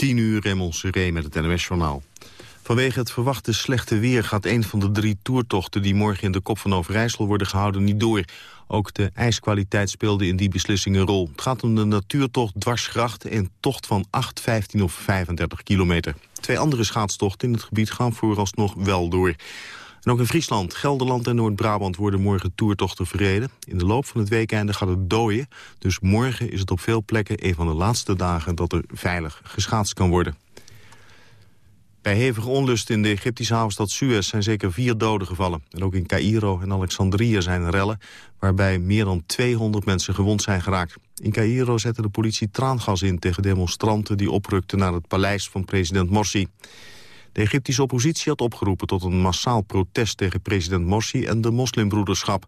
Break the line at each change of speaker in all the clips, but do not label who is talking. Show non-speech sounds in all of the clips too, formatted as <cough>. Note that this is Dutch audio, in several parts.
10 uur Raymond Seré met het NOS-journaal. Vanwege het verwachte slechte weer gaat een van de drie toertochten... die morgen in de Kop van Overijssel worden gehouden niet door. Ook de ijskwaliteit speelde in die beslissing een rol. Het gaat om de natuurtocht Dwarsgracht, een tocht van 8, 15 of 35 kilometer. Twee andere schaatstochten in het gebied gaan vooralsnog wel door. En ook in Friesland, Gelderland en Noord-Brabant worden morgen toertochten verreden. In de loop van het weekende gaat het dooien. Dus morgen is het op veel plekken een van de laatste dagen dat er veilig geschaatst kan worden. Bij hevige onlust in de Egyptische havenstad Suez zijn zeker vier doden gevallen. En ook in Cairo en Alexandrië zijn rellen... waarbij meer dan 200 mensen gewond zijn geraakt. In Cairo zette de politie traangas in tegen demonstranten... die oprukten naar het paleis van president Morsi. De Egyptische oppositie had opgeroepen tot een massaal protest... tegen president Morsi en de moslimbroederschap.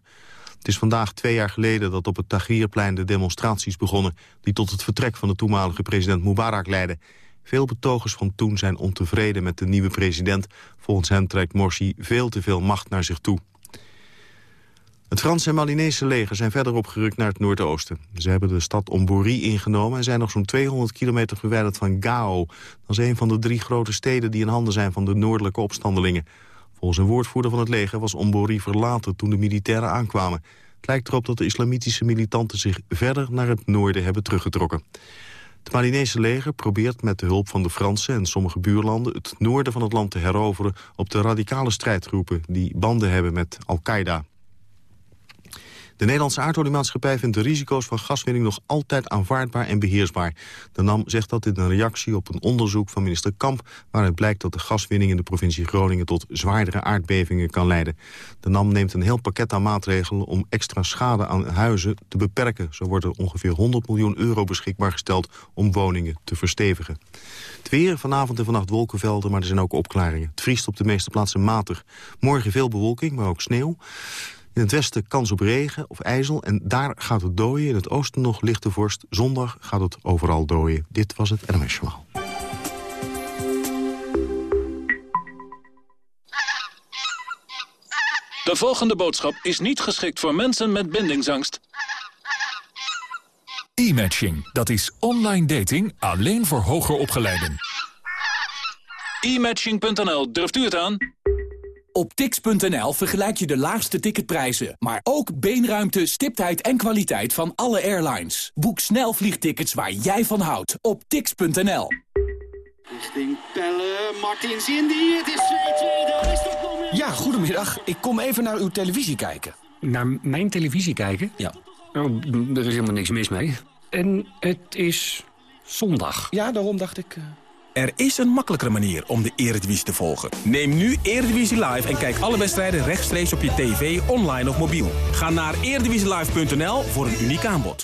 Het is vandaag twee jaar geleden dat op het Tahrirplein de demonstraties begonnen... die tot het vertrek van de toenmalige president Mubarak leidden. Veel betogers van toen zijn ontevreden met de nieuwe president. Volgens hen trekt Morsi veel te veel macht naar zich toe. Het Franse en Malinese leger zijn verder opgerukt naar het noordoosten. Ze hebben de stad Ombori ingenomen en zijn nog zo'n 200 kilometer verwijderd van Gao. Dat is een van de drie grote steden die in handen zijn van de noordelijke opstandelingen. Volgens een woordvoerder van het leger was Ombori verlaten toen de militairen aankwamen. Het lijkt erop dat de islamitische militanten zich verder naar het noorden hebben teruggetrokken. Het Malinese leger probeert met de hulp van de Fransen en sommige buurlanden... het noorden van het land te heroveren op de radicale strijdgroepen... die banden hebben met Al-Qaeda. De Nederlandse aardoliemaatschappij vindt de risico's van gaswinning nog altijd aanvaardbaar en beheersbaar. De NAM zegt dat in een reactie op een onderzoek van minister Kamp... waaruit blijkt dat de gaswinning in de provincie Groningen tot zwaardere aardbevingen kan leiden. De NAM neemt een heel pakket aan maatregelen om extra schade aan huizen te beperken. Zo wordt er ongeveer 100 miljoen euro beschikbaar gesteld om woningen te verstevigen. Het weer, vanavond en vannacht wolkenvelden, maar er zijn ook opklaringen. Het vriest op de meeste plaatsen matig. Morgen veel bewolking, maar ook sneeuw. In het westen kans op regen of ijzel en daar gaat het dooien. In het oosten nog lichte vorst. Zondag gaat het overal dooien. Dit was het NMS Journaal.
De volgende boodschap is niet geschikt voor mensen met bindingsangst.
E-matching, dat is online dating alleen voor hoger opgeleiden.
E-matching.nl, durft u het aan?
Op tix.nl vergelijk je de laagste ticketprijzen, maar ook beenruimte, stiptheid en kwaliteit van alle airlines. Boek snel vliegtickets waar jij van houdt op tix.nl.
Richting Pelle, Martins Indy, het is 2-2, daar is.
Ja, goedemiddag. Ik kom even naar uw televisie kijken.
Naar mijn televisie kijken?
Ja.
Oh, er is helemaal niks mis mee. En het is zondag.
Ja, daarom dacht ik... uh,
Er is een makkelijkere manier om de Eredivisie te volgen. Neem nu Eredivisie Live en kijk alle wedstrijden rechtstreeks op je tv, online of mobiel. Ga naar eredivisielive.nl voor een uniek aanbod.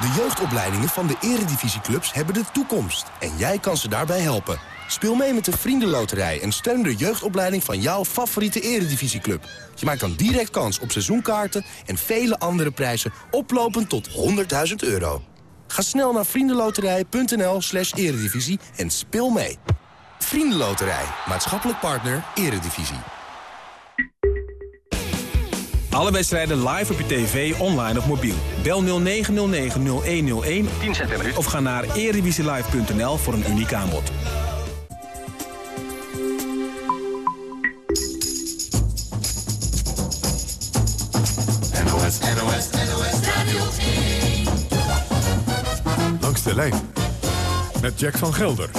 De jeugdopleidingen van de eredivisieclubs hebben de toekomst. En jij kan ze daarbij helpen. Speel mee met de Vriendenloterij en steun de jeugdopleiding van jouw favoriete eredivisieclub. Je maakt dan direct kans op seizoenkaarten en vele andere prijzen oplopend tot 100.000 euro. Ga snel naar vriendenloterij.nl slash eredivisie en speel mee. Vriendenloterij, maatschappelijk partner, eredivisie.
Alle wedstrijden live op je tv, online of mobiel. Bel 0909-0101
10 cent per minuut.
of ga naar eredivisielive.nl voor een uniek aanbod.
Lijn met Jack van Gelder.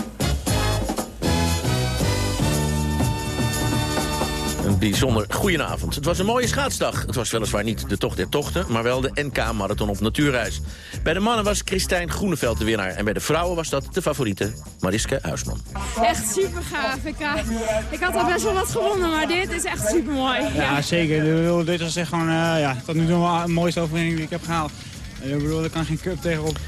Een bijzonder goedenavond. Het was een mooie schaatsdag. Het was weliswaar niet de tocht der tochten, maar wel de NK-marathon op natuurreis. Bij de mannen was Christijn Groeneveld de winnaar. En bij de vrouwen was dat de favoriete Mariske Huisman.
Echt super gaaf. Ik, eh, ik had al best wel wat gewonnen, maar dit is echt super mooi.
Ja, zeker. Ik bedoel, dit was echt gewoon uh, ja, tot nu toe de mooiste overwinning die ik heb gehaald. Ik bedoel, er kan geen cup tegenop.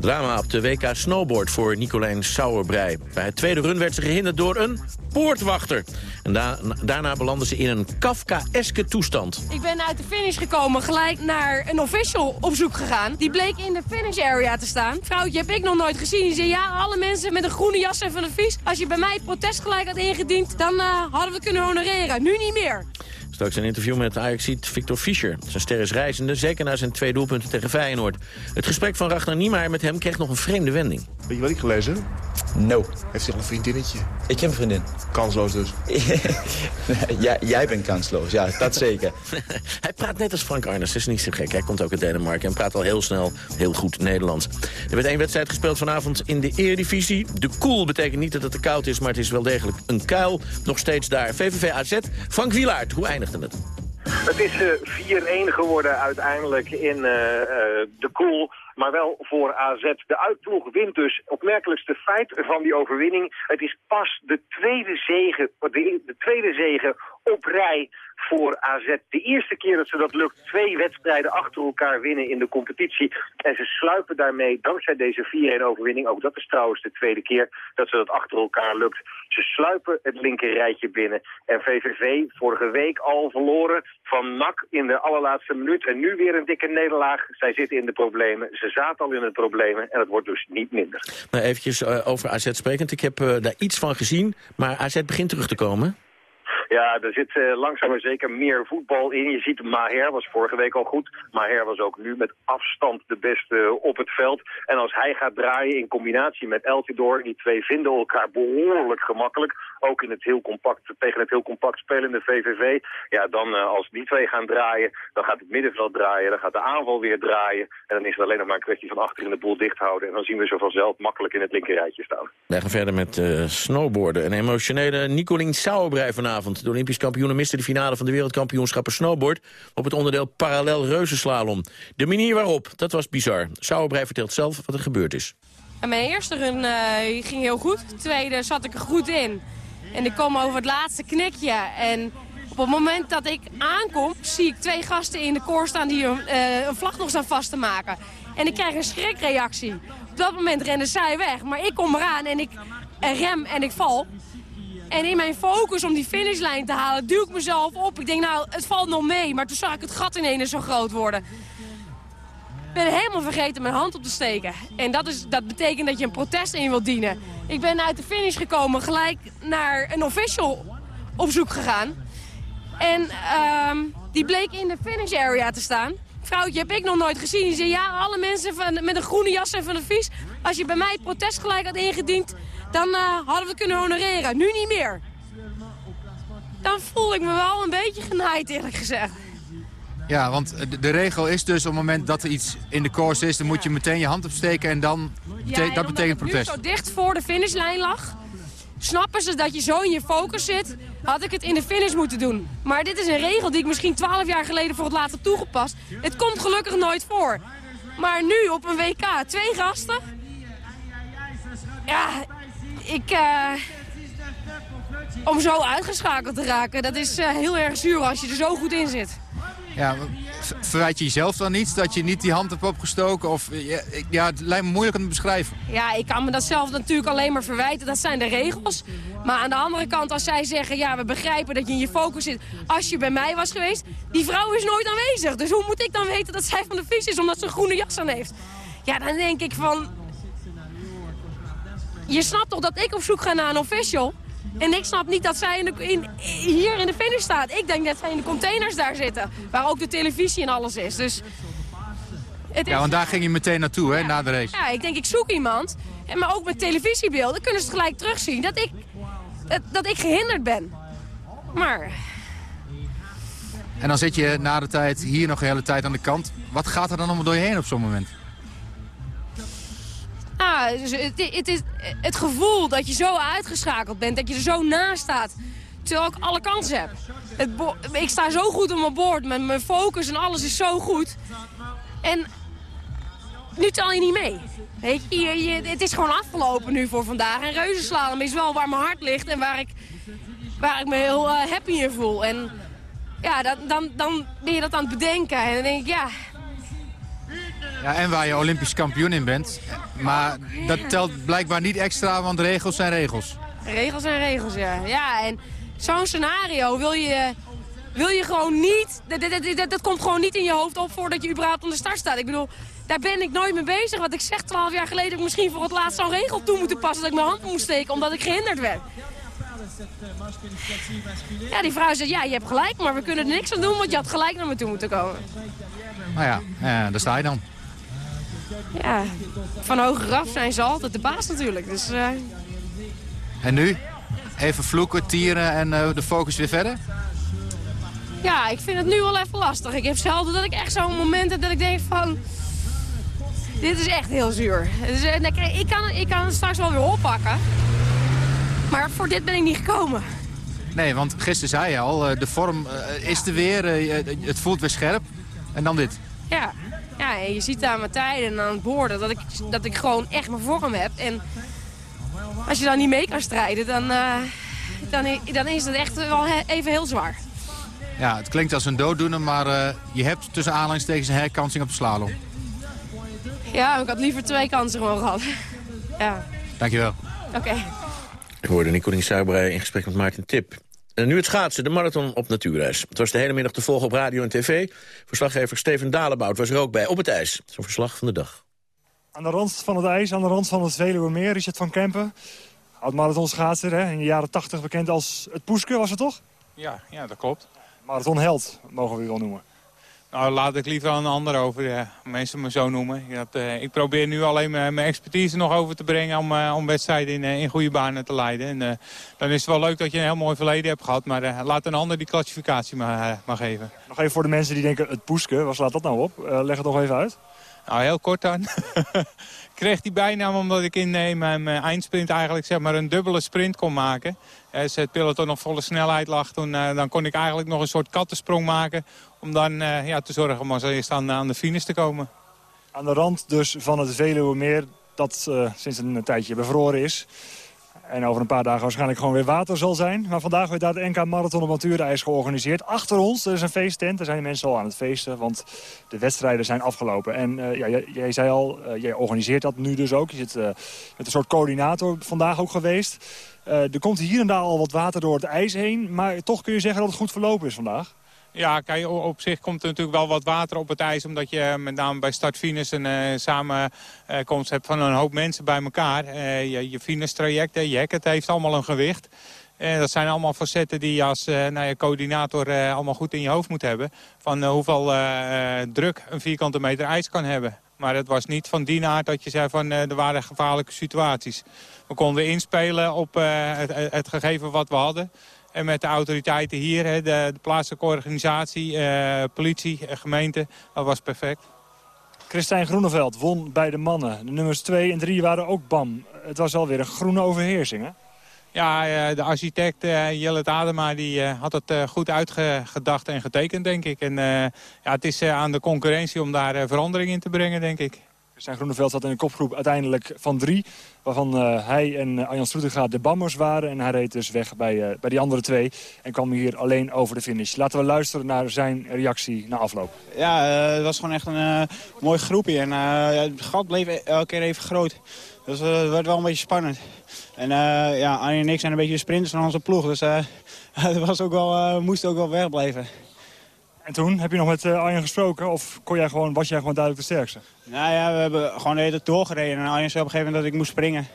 Drama op de WK Snowboard voor Nicolijn Sauerbrei. Bij het tweede run werd ze gehinderd door een poortwachter. En da daarna belandde ze in een Kafkaeske toestand.
Ik ben uit de finish gekomen, gelijk naar een official op zoek gegaan. Die bleek in de finish area te staan. Vrouwtje heb ik nog nooit gezien. Die zei, ja, alle mensen met een groene jas en van de vies. Als je bij mij protestgelijk had ingediend, dan uh, hadden we kunnen honoreren. Nu niet meer.
Straks een interview met Ajaxiet Victor Fischer. Zijn ster is reizende, zeker na zijn twee doelpunten tegen Feyenoord. Het gesprek van Ragnar Niemeyer met hem kreeg nog een vreemde wending.
Weet je wat ik gelezen heb?
No.
Heeft hij al een vriendinnetje?
Ik heb een vriendin.
Kansloos dus. <laughs>
ja, jij bent kansloos, ja, dat zeker. <laughs>
hij praat net als Frank Arnes, is niet zo gek. Hij komt ook uit Denemarken en praat al heel snel heel goed Nederlands. Er werd één wedstrijd gespeeld vanavond in de Eredivisie. De koel betekent niet dat het te koud is, maar het is wel degelijk een kuil. Nog steeds daar. VVV AZ. Frank Wielaert, hoe het?
Het is uh, 4-1 geworden uiteindelijk in uh, uh, de koel. Maar wel voor AZ. De uitploeg wint dus. Opmerkelijkste feit van die overwinning. Het is pas de tweede zege, de, de tweede zege op rij voor AZ. De eerste keer dat ze dat lukt, twee wedstrijden achter elkaar winnen in de competitie. En ze sluipen daarmee, dankzij deze 4-1 overwinning, ook dat is trouwens de tweede keer dat ze dat achter elkaar lukt. Ze sluipen het linker rijtje binnen. En VVV, vorige week al verloren van NAC in de allerlaatste minuut. En nu weer een dikke nederlaag. Zij zitten in de problemen. Ze zaten al in de problemen. En het wordt dus niet minder.
Maar eventjes uh, over AZ sprekend. Ik heb uh, daar iets van gezien. Maar AZ begint terug te komen.
Ja, er zit uh, langzaam maar zeker meer voetbal in. Je ziet Maher was vorige week al goed. Maher was ook nu met afstand de beste op het veld. En als hij gaat draaien in combinatie met Eltidoor... die twee vinden elkaar behoorlijk gemakkelijk. Ook in het heel compact, tegen het heel compact spelende VVV. Ja, dan uh, als die twee gaan draaien, dan gaat het middenveld draaien. Dan gaat de aanval weer draaien. En dan is het alleen nog maar een kwestie van achter in de boel dicht houden. En dan zien we ze vanzelf makkelijk in het linkerrijtje staan.
Wij gaan verder met uh, snowboarden. Een emotionele Nicolien Sauerbrei vanavond. De Olympisch kampioen miste de finale van de wereldkampioenschappen snowboard... op het onderdeel parallel reuzenslalom. De manier waarop, dat was bizar. Sauerbrei vertelt zelf wat er gebeurd is.
En mijn eerste run uh, ging heel goed. De tweede zat ik er goed in. En ik kom over het laatste knikje. En op het moment dat ik aankom, zie ik twee gasten in de koor staan... die een, uh, een vlag nog staan vast te maken. En ik krijg een schrikreactie. Op dat moment rennen zij weg. Maar ik kom eraan en ik rem en ik val. En in mijn focus om die finishlijn te halen, duw ik mezelf op. Ik denk, nou, het valt nog mee. Maar toen zag ik het gat ineens zo groot worden. Ik ben helemaal vergeten mijn hand op te steken. En dat, is, dat betekent dat je een protest in wilt dienen. Ik ben uit de finish gekomen, gelijk naar een official op zoek gegaan. En uh, die bleek in de finish area te staan. Vrouwtje heb ik nog nooit gezien. Die zei, ja, alle mensen van, met een groene jas en van de vies. Als je bij mij het protest gelijk had ingediend, dan uh, hadden we kunnen honoreren. Nu niet meer. Dan voel ik me wel een beetje genaaid, eerlijk gezegd.
Ja, want de, regel is dus op het moment dat er iets in de course is... dan moet je meteen je hand opsteken en dan bete
ja, en
dat betekent protest.
zo dicht voor de finishlijn lag... snappen ze dat je zo in je focus zit... had ik het in de finish moeten doen. Maar dit is een regel die ik misschien 12 jaar geleden voor het laatst heb toegepast. Het komt gelukkig nooit voor. Maar nu op een WK, twee gasten... Ja, ik... Uh, om zo uitgeschakeld te raken, dat is uh, heel erg zuur als je er zo goed in zit.
Ja, verwijt je jezelf dan iets dat je niet die hand hebt opgestoken? Of, ja, ja, het lijkt me moeilijk om te beschrijven.
Ja, ik kan me dat zelf natuurlijk alleen maar verwijten. Dat zijn de regels. Maar aan de andere kant, als zij zeggen... ja, we begrijpen dat je in je focus zit als je bij mij was geweest... die vrouw is nooit aanwezig. Dus hoe moet ik dan weten dat zij van de vis is omdat ze een groene jas aan heeft? Ja, dan denk ik van... Je snapt toch dat ik op zoek ga naar een official... En ik snap niet dat zij in de, in, hier in de finish staat. Ik denk dat zij in de containers daar zitten. Waar ook de televisie en alles is. Dus
het is, ja, want daar ging je meteen naartoe, hè,
ja,
na de race.
Ja, ik denk ik zoek iemand. En maar ook met televisiebeelden kunnen ze gelijk terugzien dat ik, dat, dat ik gehinderd ben. Maar...
En dan zit je na de tijd hier nog de hele tijd aan de kant. Wat gaat er dan allemaal door je heen op zo'n moment?
Ah, dus het, het, is het gevoel dat je zo uitgeschakeld bent, dat je er zo naast staat. Terwijl ik alle kansen heb. Ik sta zo goed op mijn boord, mijn, mijn focus en alles is zo goed. En nu tel je niet mee. Weet je, het is gewoon afgelopen nu voor vandaag. En reuzenslalom is wel waar mijn hart ligt en waar ik, waar ik me heel uh, happy in voel. En ja, dan, dan ben je dat aan het bedenken. En dan denk ik, ja,
ja, en waar je Olympisch kampioen in bent. Maar dat telt blijkbaar niet extra, want regels zijn regels.
Regels zijn regels, ja. Ja, en zo'n scenario wil je, wil je gewoon niet... Dat, dat, dat, dat, komt gewoon niet in je hoofd op voordat je überhaupt aan de start staat. Ik bedoel, daar ben ik nooit mee bezig. Wat ik zeg, twaalf jaar geleden heb ik misschien voor het laatst zo'n regel toe moeten passen... dat ik mijn hand moest steken, omdat ik gehinderd werd. Ja, die vrouw zegt, ja, je hebt gelijk, maar we kunnen er niks aan doen... want je had gelijk naar me toe moeten komen.
Nou ja, eh, daar sta je dan.
Ja, van hogeraf zijn ze altijd de baas natuurlijk. Dus, uh...
En nu? Even vloeken, tieren en uh, de focus weer verder?
Ja, ik vind het nu wel even lastig. Ik heb zelden dat ik echt zo'n moment heb dat ik denk van... Dit is echt heel zuur. Dus, uh, ik, kan, ik kan het straks wel weer oppakken. Maar voor dit ben ik niet gekomen.
Nee, want gisteren zei je al, de vorm is er weer, het voelt weer scherp. En dan dit.
Ja, ja en je ziet aan mijn tijden en aan het borden dat ik, dat ik gewoon echt mijn vorm heb. En als je dan niet mee kan strijden, dan, uh, dan, dan is het echt wel even heel zwaar.
Ja, het klinkt als een dooddoener, maar uh, je hebt tussen aanhalingstekens een herkansing op de slalom.
Ja, ik had liever twee kansen gewoon gehad. ja.
Dankjewel.
Oké. Okay.
Ik hoorde Nicolien Suiberij in gesprek met Maarten Tip. En nu het schaatsen, de marathon op natuurreis. Het was de hele middag te volgen op radio en tv. Verslaggever Steven Dalebout was er ook bij op het ijs. Zo'n verslag van de dag.
Aan de rand van het ijs, aan de rand van het Veluwemeer, Richard van Kempen. Oud-marathonschaatser, hè? in de jaren 80 bekend als het Poeske, was het toch?
Ja, ja dat klopt.
Marathonheld, mogen we u wel noemen.
Nou, laat ik liever aan een ander over, ja. mensen me zo noemen. Dat, uh, ik probeer nu alleen mijn expertise nog over te brengen om, uh, om wedstrijden in, uh, in goede banen te leiden. En, dan is het wel leuk dat je een heel mooi verleden hebt gehad, maar laat een ander die klassificatie maar, maar geven.
Nog even voor de mensen die denken, het Poeske, wat slaat dat nou op? leg het nog even uit.
Nou, heel kort dan. <laughs> ik kreeg die bijnaam omdat ik in mijn, eindsprint eigenlijk zeg maar een dubbele sprint kon maken. Als het peloton nog volle snelheid lag, toen, dan kon ik eigenlijk nog een soort kattensprong maken om dan uh, ja, te zorgen om als eerst aan, de finish te komen.
Aan de rand dus van het Veluwemeer dat uh, sinds een tijdje bevroren is. En over een paar dagen waarschijnlijk gewoon weer water zal zijn. Maar vandaag werd daar de NK Marathon op natuurijs georganiseerd. Achter ons, er is een feesttent. Er zijn mensen al aan het feesten, want de wedstrijden zijn afgelopen. En uh, ja, jij, zei al, jij organiseert dat nu dus ook. Je zit met een soort coördinator vandaag ook geweest. er komt hier en daar al wat water door het ijs heen. Maar toch kun je zeggen dat het goed verlopen is vandaag.
Ja, kijk, op zich komt er natuurlijk wel wat water op het ijs... omdat je met name bij start-finish een uh, samenkomst hebt van een hoop mensen bij elkaar. Uh, je, je finish-traject, je hek, het heeft allemaal een gewicht. Dat zijn allemaal facetten die je als nou, je coördinator allemaal goed in je hoofd moet hebben. Van hoeveel druk een vierkante meter ijs kan hebben. Maar het was niet van die aard dat je zei van er waren gevaarlijke situaties. We konden inspelen op het gegeven wat we hadden. En met de autoriteiten hier, de, de plaatselijke organisatie, eh, politie, eh, gemeente, dat was perfect.
Christijn Groeneveld won bij de mannen. De nummers 2 en 3 waren ook BAM. Het was alweer een groene overheersing, hè?
Ja, de architect Jelle Adema die had het goed uitgedacht en getekend, denk ik. En ja, het is aan de concurrentie om daar verandering in te brengen, denk ik.
Zijn Groeneveld zat in een kopgroep uiteindelijk van drie. Waarvan uh, hij en uh, Arjan Stroetinga de bammers waren. En hij reed dus weg bij, uh, bij die andere twee. En kwam hier alleen over de finish. Laten we luisteren naar zijn reactie na afloop.
Ja, het was gewoon echt een mooi groepje. En het gat bleef elke keer even groot. Dus het werd wel een beetje spannend. En ja, Arjen en ik zijn een beetje de sprinters van onze ploeg. Dus <laughs> het was ook wel, moest ook wel wegblijven.
En toen, heb je nog met uh, Arjen gesproken of kon jij gewoon, was jij gewoon duidelijk de sterkste?
Nou ja, we hebben gewoon de hele doorgereden. En Arjen zei op een gegeven moment dat ik moest springen.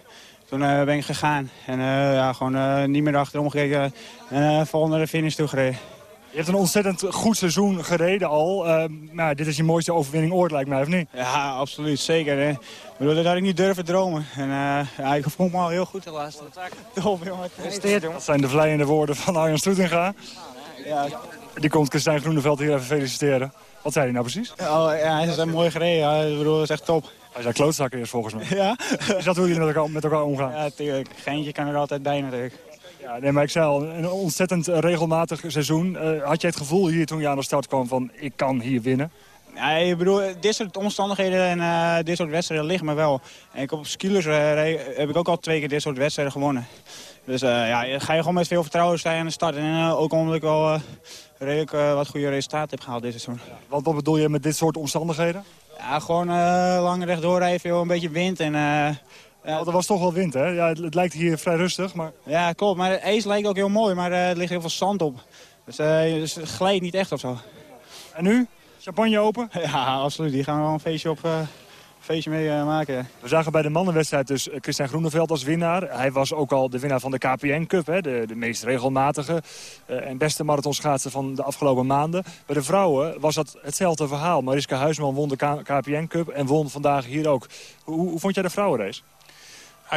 Toen uh, ben ik gegaan. En uh, ja, gewoon niet meer achterom gekeken. En vol naar de finish toe gereden.
Je hebt een ontzettend goed seizoen gereden al. nou, dit is je mooiste overwinning ooit, lijkt mij, of niet?
Ja, absoluut. Zeker. Hè. Ik bedoel, dat had ik niet durven dromen. En ja, ik vond me al heel goed de laatste. <laughs>
Dat zijn de vleiende woorden van Arjen Stroetinga. Ja, die komt Christijn Groeneveld hier even feliciteren. Wat zei hij nou precies?
Oh, ja, hij is mooi gereden. Ja. Ik bedoel, dat is echt top.
Hij zei klootzakken eerst volgens mij. <laughs>
Ja?
Is dat hoe jullie met elkaar, met elkaar omgaan?
Ja, tuurlijk. Geentje kan er altijd bij natuurlijk.
Ja, nee, maar ik zei al, een ontzettend regelmatig seizoen. Uh, had jij het gevoel hier toen je aan de start kwam van ik kan hier winnen?
Ja, ik bedoel, dit soort omstandigheden en uh, dit soort wedstrijden liggen me wel. En ik op skilers uh, heb ik ook al twee keer dit soort wedstrijden gewonnen. Dus ja, ga je gewoon met veel vertrouwen staan aan de start. En ook omdat ik wel redelijk wat goede resultaten heb gehaald dit seizoen.
Wat, wat bedoel je met dit soort omstandigheden?
Ja, gewoon lang rechtdoor rijden, een beetje wind en...
Ja, er was toch wel wind, hè? Ja, het, het, lijkt hier vrij rustig, maar...
Ja, klopt. Maar het ijs lijkt ook heel mooi, maar er ligt heel veel zand op. Dus, dus het glijdt niet echt of zo.
En nu? Champagne open? <laughs>
Ja, absoluut. Die gaan we wel een feestje op, feestje mee uh, maken.
We zagen bij de mannenwedstrijd dus Christian Groeneveld als winnaar. Hij was ook al de winnaar van de KPN Cup, hè, de, de meest regelmatige uh, en beste marathonschaatser van de afgelopen maanden. Bij de vrouwen was dat hetzelfde verhaal. Mariska Huisman won de KPN Cup en won vandaag hier ook. Hoe, hoe vond jij de vrouwenrace?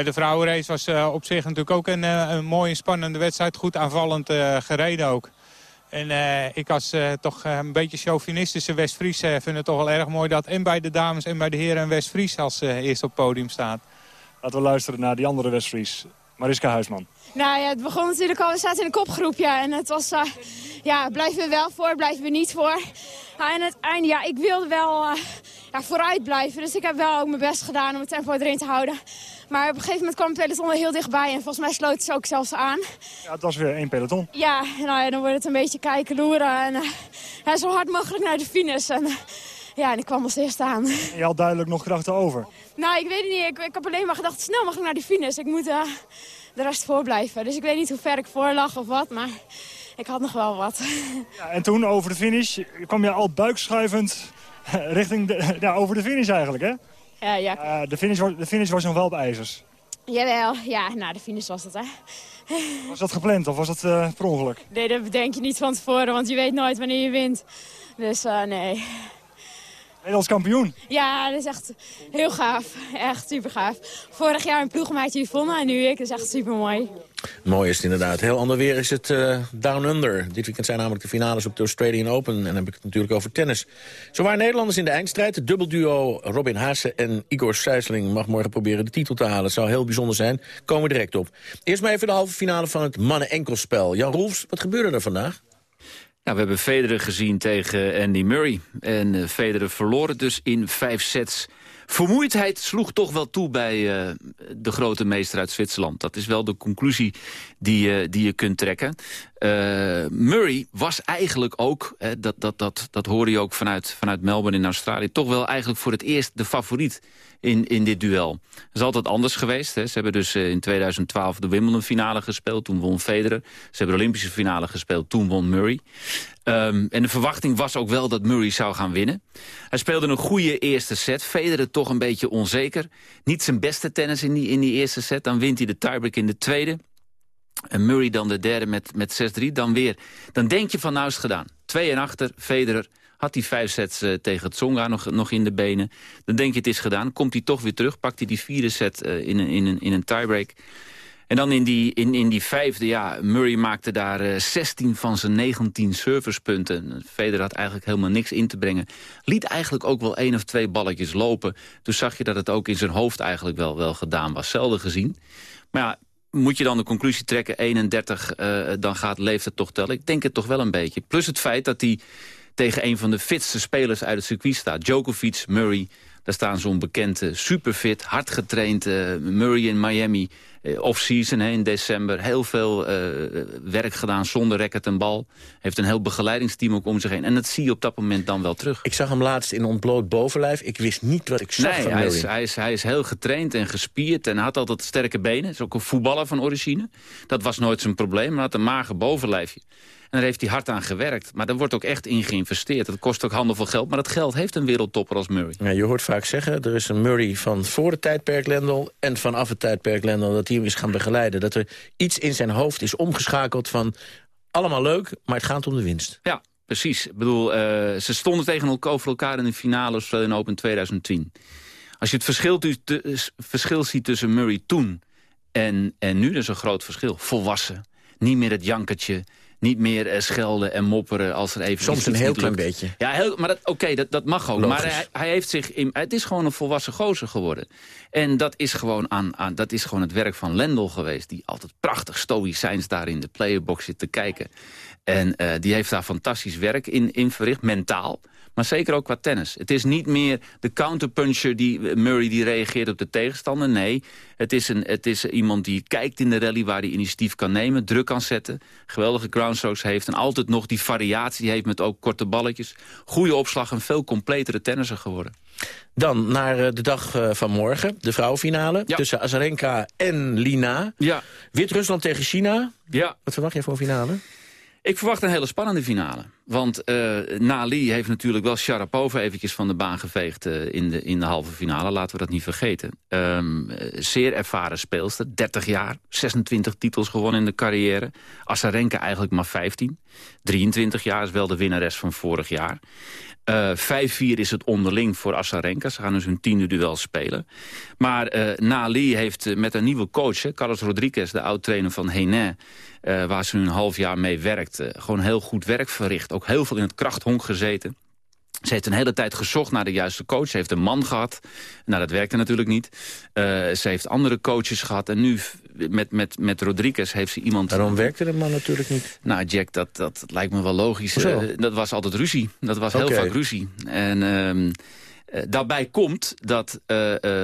de vrouwenrace was op zich natuurlijk ook een, een mooie spannende wedstrijd. Goed aanvallend gereden ook. En uh, ik als uh, toch een beetje chauvinistische West-Fries uh, vind het toch wel erg mooi... dat en bij de dames en bij de heren een West-Fries als eerst op het podium staat.
Laten we luisteren naar die andere West-Fries. Mariska Huisman.
Nou ja, het begon natuurlijk al, we zaten in een kopgroepje. En het was, ja, blijven we wel voor, blijven we niet voor. en het einde, ja, ik wilde wel ja, vooruit blijven. Dus ik heb wel ook mijn best gedaan om het tempo erin te houden. Maar op een gegeven moment kwam het peloton heel dichtbij. En volgens mij sloot ze ook zelfs aan.
Ja, het was weer één peloton.
Ja, nou ja, dan wordt het een beetje kijken, loeren. En uh, zo hard mogelijk naar de finish. En, uh, ja, en ik kwam als eerste aan.
En je had duidelijk nog krachten over?
Nou, ik weet het niet. Ik, ik heb alleen maar gedacht, snel mogelijk naar de finish. Ik moet uh, de rest voorblijven. Dus ik weet niet hoe ver ik voor lag of wat, maar ik had nog wel wat.
Ja, en toen over de finish kwam je al buikschuivend richting de, ja, over de finish eigenlijk, hè?
Ja, ja.
Uh, de, finish was, de finish was nog wel op ijzers.
Jawel, ja, nou de finish was het, hè.
Was dat gepland of was dat uh, per ongeluk?
Nee, dat bedenk je niet van tevoren, want je weet nooit wanneer je wint. Dus uh, nee.
Nederlands kampioen.
Ja, dat is echt heel gaaf. Echt super gaaf. Vorig jaar een ploegmaatje Yvonne en nu ik. Dat is echt super mooi.
Mooi is het inderdaad. Heel ander weer is het uh, Down Under. Dit weekend zijn namelijk de finales op de Australian Open. En dan heb ik het natuurlijk over tennis. Zo waren Nederlanders in de eindstrijd. Het dubbelduo Robin Haase en Igor Sijsling mag morgen proberen de titel te halen. Het zou heel bijzonder zijn. Komen we direct op. Eerst maar even de halve finale van het mannen-enkelspel. Jan Roelfs, wat gebeurde er vandaag?
Nou, we hebben Federer gezien tegen Andy Murray. En uh, Federer verloren dus in vijf sets. Vermoeidheid sloeg toch wel toe bij uh, de grote meester uit Zwitserland. Dat is wel de conclusie die, uh, die je kunt trekken. Murray was eigenlijk ook, hè, dat, dat, dat, dat hoorde je ook vanuit, vanuit Melbourne in Australië... toch wel eigenlijk voor het eerst de favoriet in, in dit duel. Dat is altijd anders geweest. Hè. Ze hebben dus in 2012 de Wimbledon finale gespeeld. Toen won Federer. Ze hebben de Olympische finale gespeeld. Toen won Murray. Um, en de verwachting was ook wel dat Murray zou gaan winnen. Hij speelde een goede eerste set. Federer toch een beetje onzeker. Niet zijn beste tennis in die, in die eerste set. Dan wint hij de tiebreak in de tweede. En Murray dan de derde met, met 6-3. Dan weer. Dan denk je van nou is het gedaan. Twee en achter. Federer had hij vijf sets uh, tegen Tsonga nog, nog in de benen. Dan denk je het is gedaan. Komt hij toch weer terug. Pakt hij die vierde set uh, in, in, in, in een tiebreak. En dan in die, in, in die vijfde, ja, Murray maakte daar uh, 16 van zijn 19 servicepunten. Federer had eigenlijk helemaal niks in te brengen. Liet eigenlijk ook wel één of twee balletjes lopen. Toen zag je dat het ook in zijn hoofd eigenlijk wel, wel gedaan was. Zelden gezien. Maar ja, moet je dan de conclusie trekken, 31, uh, dan gaat leeft het toch tellen? Ik denk het toch wel een beetje. Plus het feit dat hij tegen een van de fitste spelers uit het circuit staat. Djokovic, Murray, daar staan zo'n bekende, superfit, hard getraind uh, Murray in Miami. Uh, Off-season in december. Heel veel uh, werk gedaan zonder racket en bal. Heeft een heel begeleidingsteam ook om zich heen. En dat zie je op dat moment dan wel terug.
Ik zag hem laatst in ontbloot bovenlijf. Ik wist niet wat ik zag
nee,
van
hij is, hij, is, hij is heel getraind en gespierd. En had altijd sterke benen. Is ook een voetballer van origine. Dat was nooit zijn probleem. Maar had een mager bovenlijfje. Daar heeft hij hard aan gewerkt. Maar daar wordt ook echt in geïnvesteerd. Dat kost ook handelvol geld. Maar dat geld heeft een wereldtopper als Murray.
Ja, je hoort vaak zeggen, er is een Murray van voor het tijdperk Lendl... en vanaf het tijdperk Lendl dat hij hem is gaan begeleiden. Dat er iets in zijn hoofd is omgeschakeld van... allemaal leuk, maar het gaat om de winst.
Ja, precies. Ik bedoel, uh, ze stonden tegen elkaar over elkaar in de finale in Open 2010. Als je het verschil, verschil ziet tussen Murray toen en, en nu, dat is een groot verschil. Volwassen. Niet meer het jankertje niet meer uh, schelden en mopperen als er even
Soms een heel klein beetje.
Ja, heel, maar oké, dat, dat mag ook. Logisch. Maar hij, hij, heeft zich in, het is gewoon een volwassen gozer geworden. En dat is gewoon, aan, aan, dat is gewoon het werk van Lendl geweest... die altijd prachtig stoïcijns daar in de playerbox zit te kijken. En uh, die heeft daar fantastisch werk in, in verricht, mentaal. Maar zeker ook qua tennis. Het is niet meer de counterpuncher die Murray die reageert op de tegenstander. Nee, het is, een, het is iemand die kijkt in de rally waar hij initiatief kan nemen. Druk kan zetten. Geweldige groundstrokes heeft. En altijd nog die variatie heeft met ook korte balletjes. Goede opslag. Een veel completere tennisser geworden.
Dan naar de dag van morgen, de vrouwenfinale. Ja. Tussen Azarenka en Lina.
Ja.
Wit-Rusland tegen China.
Ja.
Wat verwacht je voor finale?
Ik verwacht een hele spannende finale. Want uh, Nali heeft natuurlijk wel Sharapova eventjes van de baan geveegd uh, in, de, in de halve finale. Laten we dat niet vergeten. Um, zeer ervaren speelster, 30 jaar, 26 titels gewonnen in de carrière. Asarenka eigenlijk maar 15. 23 jaar is wel de winnares van vorig jaar. Uh, 5-4 is het onderling voor Asarenka. Ze gaan dus hun tiende duel spelen. Maar uh, Nali heeft met een nieuwe coach, Carlos Rodriguez... de oud-trainer van Henin, waar ze nu een half jaar mee werkt... gewoon heel goed werk verricht. Ook heel veel in het krachthonk gezeten. Ze heeft een hele tijd gezocht naar de juiste coach. Ze heeft een man gehad. Nou, dat werkte natuurlijk niet. Uh, ze heeft andere coaches gehad. En nu met, met, met Rodriguez heeft ze iemand...
Waarom werkte de man natuurlijk niet?
Nou, Jack, dat, dat lijkt me wel logisch. Uh, dat was altijd ruzie. Dat was heel vaak ruzie. En... Uh, daarbij komt dat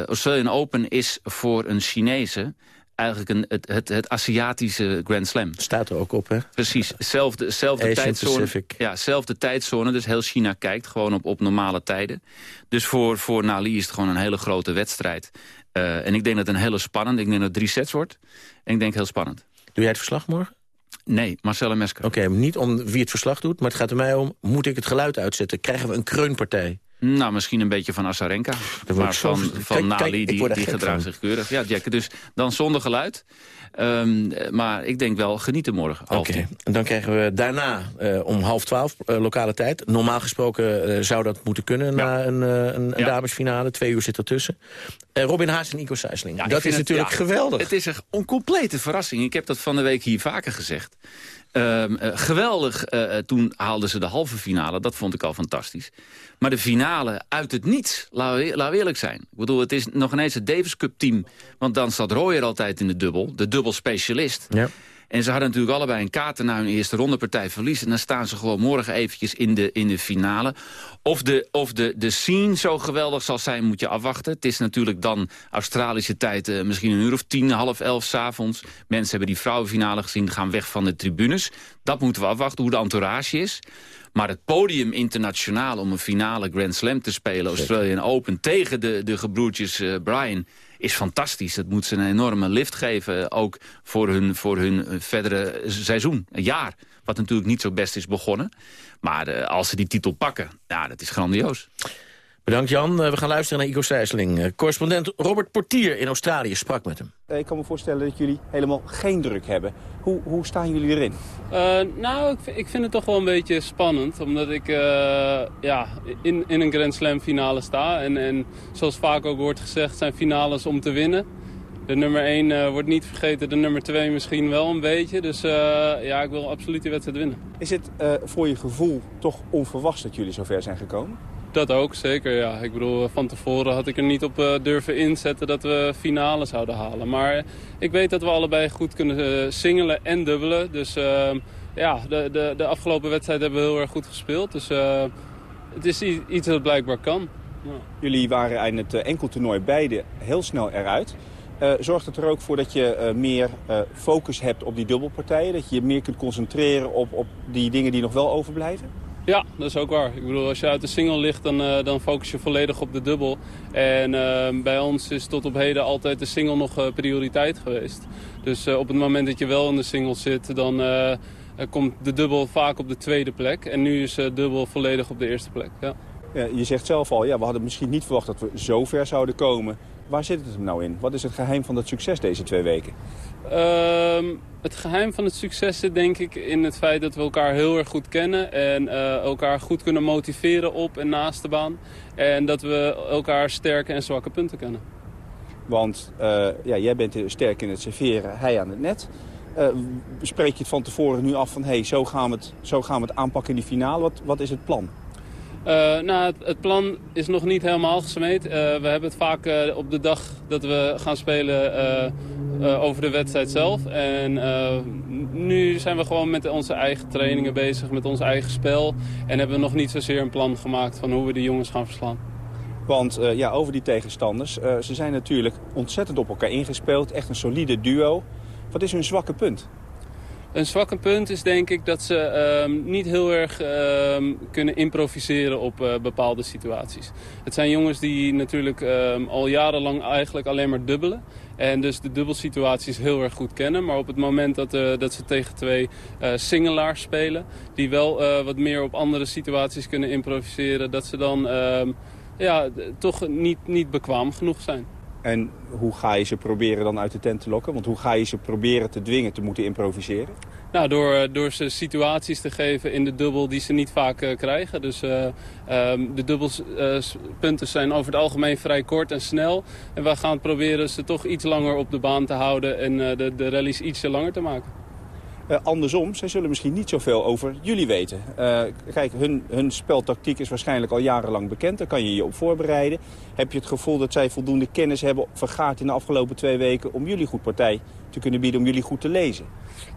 Australian Open is voor een Chinese eigenlijk een, het, het, het Aziatische Grand Slam.
Staat er ook op, hè?
Precies. Zelfde, zelfde tijdzone. Ja, zelfde tijdzone. Dus heel China kijkt gewoon op, op normale tijden. Dus voor, voor Nali is het gewoon een hele grote wedstrijd. Uh, en ik denk dat het een hele spannend. Ik denk dat het drie sets wordt. En ik denk heel spannend.
Doe jij het verslag morgen?
Nee, Marcella Mesker.
Oké, okay, niet om wie het verslag doet, maar het gaat er mij om... moet ik het geluid uitzetten? Krijgen we een kreunpartij?
Nou, misschien een beetje van Asarenka. Maar van, van kijk, Nali, kijk, die, die gedraagt zich keurig. Ja, Jack, dus dan zonder geluid. Um, maar ik denk wel, genieten morgen.
Oké, okay. dan krijgen we daarna uh, om half twaalf uh, lokale tijd. Normaal gesproken uh, zou dat moeten kunnen ja. na een, een, ja. damesfinale. Twee uur zit ertussen. Robin Haas en Nico Sijsling. Ja, dat is het, natuurlijk geweldig.
Het is een complete verrassing. Ik heb dat van de week hier vaker gezegd. Um, uh, geweldig, uh, toen haalden ze de halve finale. Dat vond ik al fantastisch. Maar de finale uit het niets, laten we, eerlijk zijn. Ik bedoel, het is nog ineens het Davis Cup team. Want dan staat Royer altijd in de dubbel. De dubbel specialist. Ja. En ze hadden natuurlijk allebei een kaarten na hun eerste rondepartij verliezen. En dan staan ze gewoon morgen eventjes in de, in de finale. Of, de, of de, de scene zo geweldig zal zijn, moet je afwachten. Het is natuurlijk dan Australische tijd uh, misschien een uur of tien, half elf s'avonds. Mensen hebben die vrouwenfinale gezien, gaan weg van de tribunes. Dat moeten we afwachten, hoe de entourage is. Maar het podium internationaal om een finale Grand Slam te spelen... Australian Open tegen de, de gebroertjes uh, Brian is fantastisch. Dat moet ze een enorme lift geven, ook voor hun, voor hun verdere seizoen. Een jaar, wat natuurlijk niet zo best is begonnen. Maar uh, als ze die titel pakken, ja, dat is grandioos.
Bedankt Jan. We gaan luisteren naar Igor Sijsling. Correspondent Robert Portier in Australië sprak met hem.
Ik kan me voorstellen dat jullie helemaal geen druk hebben. Hoe, hoe staan jullie erin?
Uh, nou, ik, ik, vind het toch wel een beetje spannend. Omdat ik uh, ja, in, in een Grand Slam finale sta. En, en zoals vaak ook wordt gezegd, zijn finales om te winnen. De nummer 1 uh, wordt niet vergeten, de nummer 2 misschien wel een beetje. Dus ja, ik wil absoluut die wedstrijd winnen.
Is het voor je gevoel toch onverwachts dat jullie zover zijn gekomen?
Dat ook, zeker. Ja. Ik bedoel, van tevoren had ik er niet op uh, durven inzetten dat we finale zouden halen. Maar ik weet dat we allebei goed kunnen uh, singelen en dubbelen. Dus uh, ja, de, de, de afgelopen wedstrijd hebben we heel erg goed gespeeld. Dus het is iets dat blijkbaar kan.
Ja. Jullie waren in het enkeltoernooi beide heel snel eruit. zorgt het er ook voor dat je meer focus hebt op die dubbelpartijen? Dat je je meer kunt concentreren op, op die dingen die nog wel overblijven?
Ja, dat is ook waar. Ik bedoel, als je uit de single ligt, dan, uh, dan focus je volledig op de dubbel. En uh, bij ons is tot op heden altijd de single nog uh, prioriteit geweest. Dus op het moment dat je wel in de single zit, dan komt de dubbel vaak op de tweede plek. En nu is de dubbel volledig op de eerste plek, ja.
ja. Je zegt zelf al, ja, we hadden misschien niet verwacht dat we zo ver zouden komen. Waar zit het hem nou in? Wat is het geheim van dat succes deze twee weken?
Uh, het geheim van het succes zit denk ik in het feit dat we elkaar heel erg goed kennen. En uh, elkaar goed kunnen motiveren op en naast de baan. En dat we elkaar sterke en zwakke punten kennen.
Want uh, ja, jij bent sterk in het serveren, hij aan het net. Uh, spreek je het van tevoren nu af van hey, zo, gaan we het, zo gaan we het aanpakken in die finale. Wat, wat is het plan?
Uh, nou, het, plan is nog niet helemaal gesmeed. Uh, we hebben het vaak uh, op de dag dat we gaan spelen over de wedstrijd zelf. En nu zijn we gewoon met onze eigen trainingen bezig, met ons eigen spel. En hebben we nog niet zozeer een plan gemaakt van hoe we de jongens gaan verslaan.
Want ja, over die tegenstanders, ze zijn natuurlijk ontzettend op elkaar ingespeeld. Echt een solide duo. Wat is hun zwakke punt?
Een zwakke punt is denk ik dat ze ehm, niet heel erg ehm, kunnen improviseren op uh, bepaalde situaties. Het zijn jongens die natuurlijk ehm, al jarenlang eigenlijk alleen maar dubbelen. En dus de dubbelsituaties heel erg goed kennen. Maar op het moment dat, uh, dat ze tegen twee uh, singelaars spelen... die wel wat meer op andere situaties kunnen improviseren... dat ze dan ja, toch niet, niet bekwaam genoeg zijn.
En hoe ga je ze proberen dan uit de tent te lokken? Want hoe ga je ze proberen te dwingen te moeten improviseren?
Nou, door, door ze situaties te geven in de dubbel die ze niet vaak uh, krijgen. Dus uh, um, de dubbelspunten uh, zijn over het algemeen vrij kort en snel. En wij gaan proberen ze toch iets langer op de baan te houden en de, de rallies ietsje langer te maken.
Uh, andersom, zij zullen misschien niet zoveel over jullie weten. Uh, kijk, hun, hun speltactiek is waarschijnlijk al jarenlang bekend. Daar kan je je op voorbereiden. Heb je het gevoel dat zij voldoende kennis hebben vergaard in de afgelopen twee weken... om jullie goed partij te kunnen bieden, om jullie goed te lezen?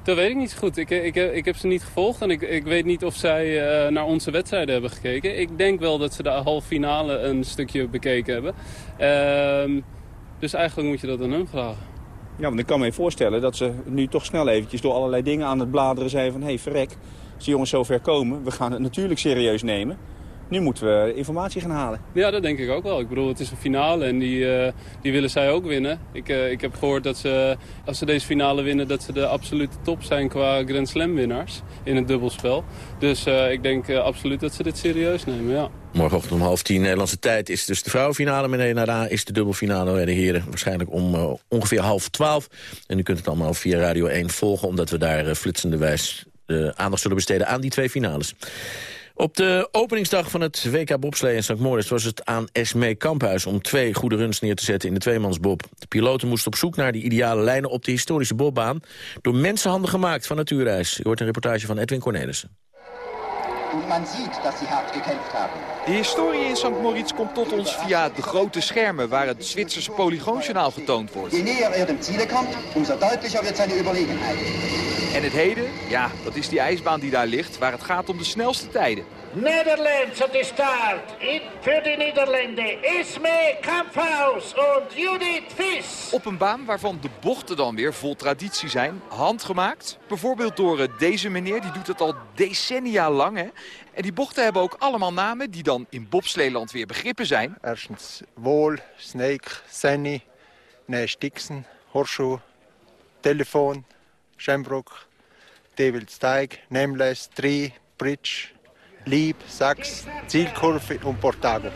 Dat weet ik niet goed. Ik, ik, ik heb ze niet gevolgd en ik, ik weet niet of zij uh, naar onze wedstrijden hebben gekeken. Ik denk wel dat ze de halve finale een stukje bekeken hebben. Uh, dus eigenlijk moet je dat aan hun vragen.
Ja, want ik kan me voorstellen dat ze nu toch snel eventjes door allerlei dingen aan het bladeren zijn van... hé, hey, verrek, als die jongens zover komen, we gaan het natuurlijk serieus nemen. Nu moeten we informatie gaan halen.
Ja, dat denk ik ook wel. Ik bedoel, het is een finale en die, uh, die willen zij ook winnen. Ik, uh, ik heb gehoord dat ze, als ze deze finale winnen... dat ze de absolute top zijn qua Grand Slam winnaars in het dubbelspel. Dus uh, ik denk absoluut dat ze dit serieus nemen, ja.
Morgenochtend om half tien Nederlandse tijd is dus de vrouwenfinale. Meneer Nara is de dubbelfinale bij de heren. Waarschijnlijk om uh, ongeveer half twaalf. En u kunt het allemaal via Radio 1 volgen... omdat we daar uh, flitsende wijs uh, aandacht zullen besteden aan die twee finales. Op de openingsdag van het WK Bobslee in St. Moritz was het aan Esmee Kamphuis om twee goede runs neer te zetten in de tweemansbob. De piloten moesten op zoek naar die ideale lijnen op de historische bobbaan, door mensenhanden gemaakt van natuurreis. U hoort een reportage van Edwin Cornelissen.
Man ziet dat ze hard gekämpft hebben.
De historie in St. Moritz komt tot ons via de grote schermen... waar het Zwitserse Polygoonjournaal getoond wordt.
Je näher er dem Ziele komt, umso duidelijker wordt zijn überlegenheid.
En het heden, ja, dat is die ijsbaan die daar ligt... waar het gaat om de snelste tijden.
Nederlands op de start. In voor de Nederlanden Isme Kamphaus en Judith Vis.
Op een baan waarvan de bochten dan weer vol traditie zijn. Handgemaakt. Bijvoorbeeld door deze meneer, die doet het al decennia lang. Hè? En die bochten hebben ook allemaal namen die dan in bobsleeland weer begrippen zijn.
Erstens Wol, Snake, Senny, Nash Dixon, Horseshoe, Telefoon, Shembrook, Devil Steig, Nameless, Tree, Bridge, Liep, Sachs, Zielkurve en Portago.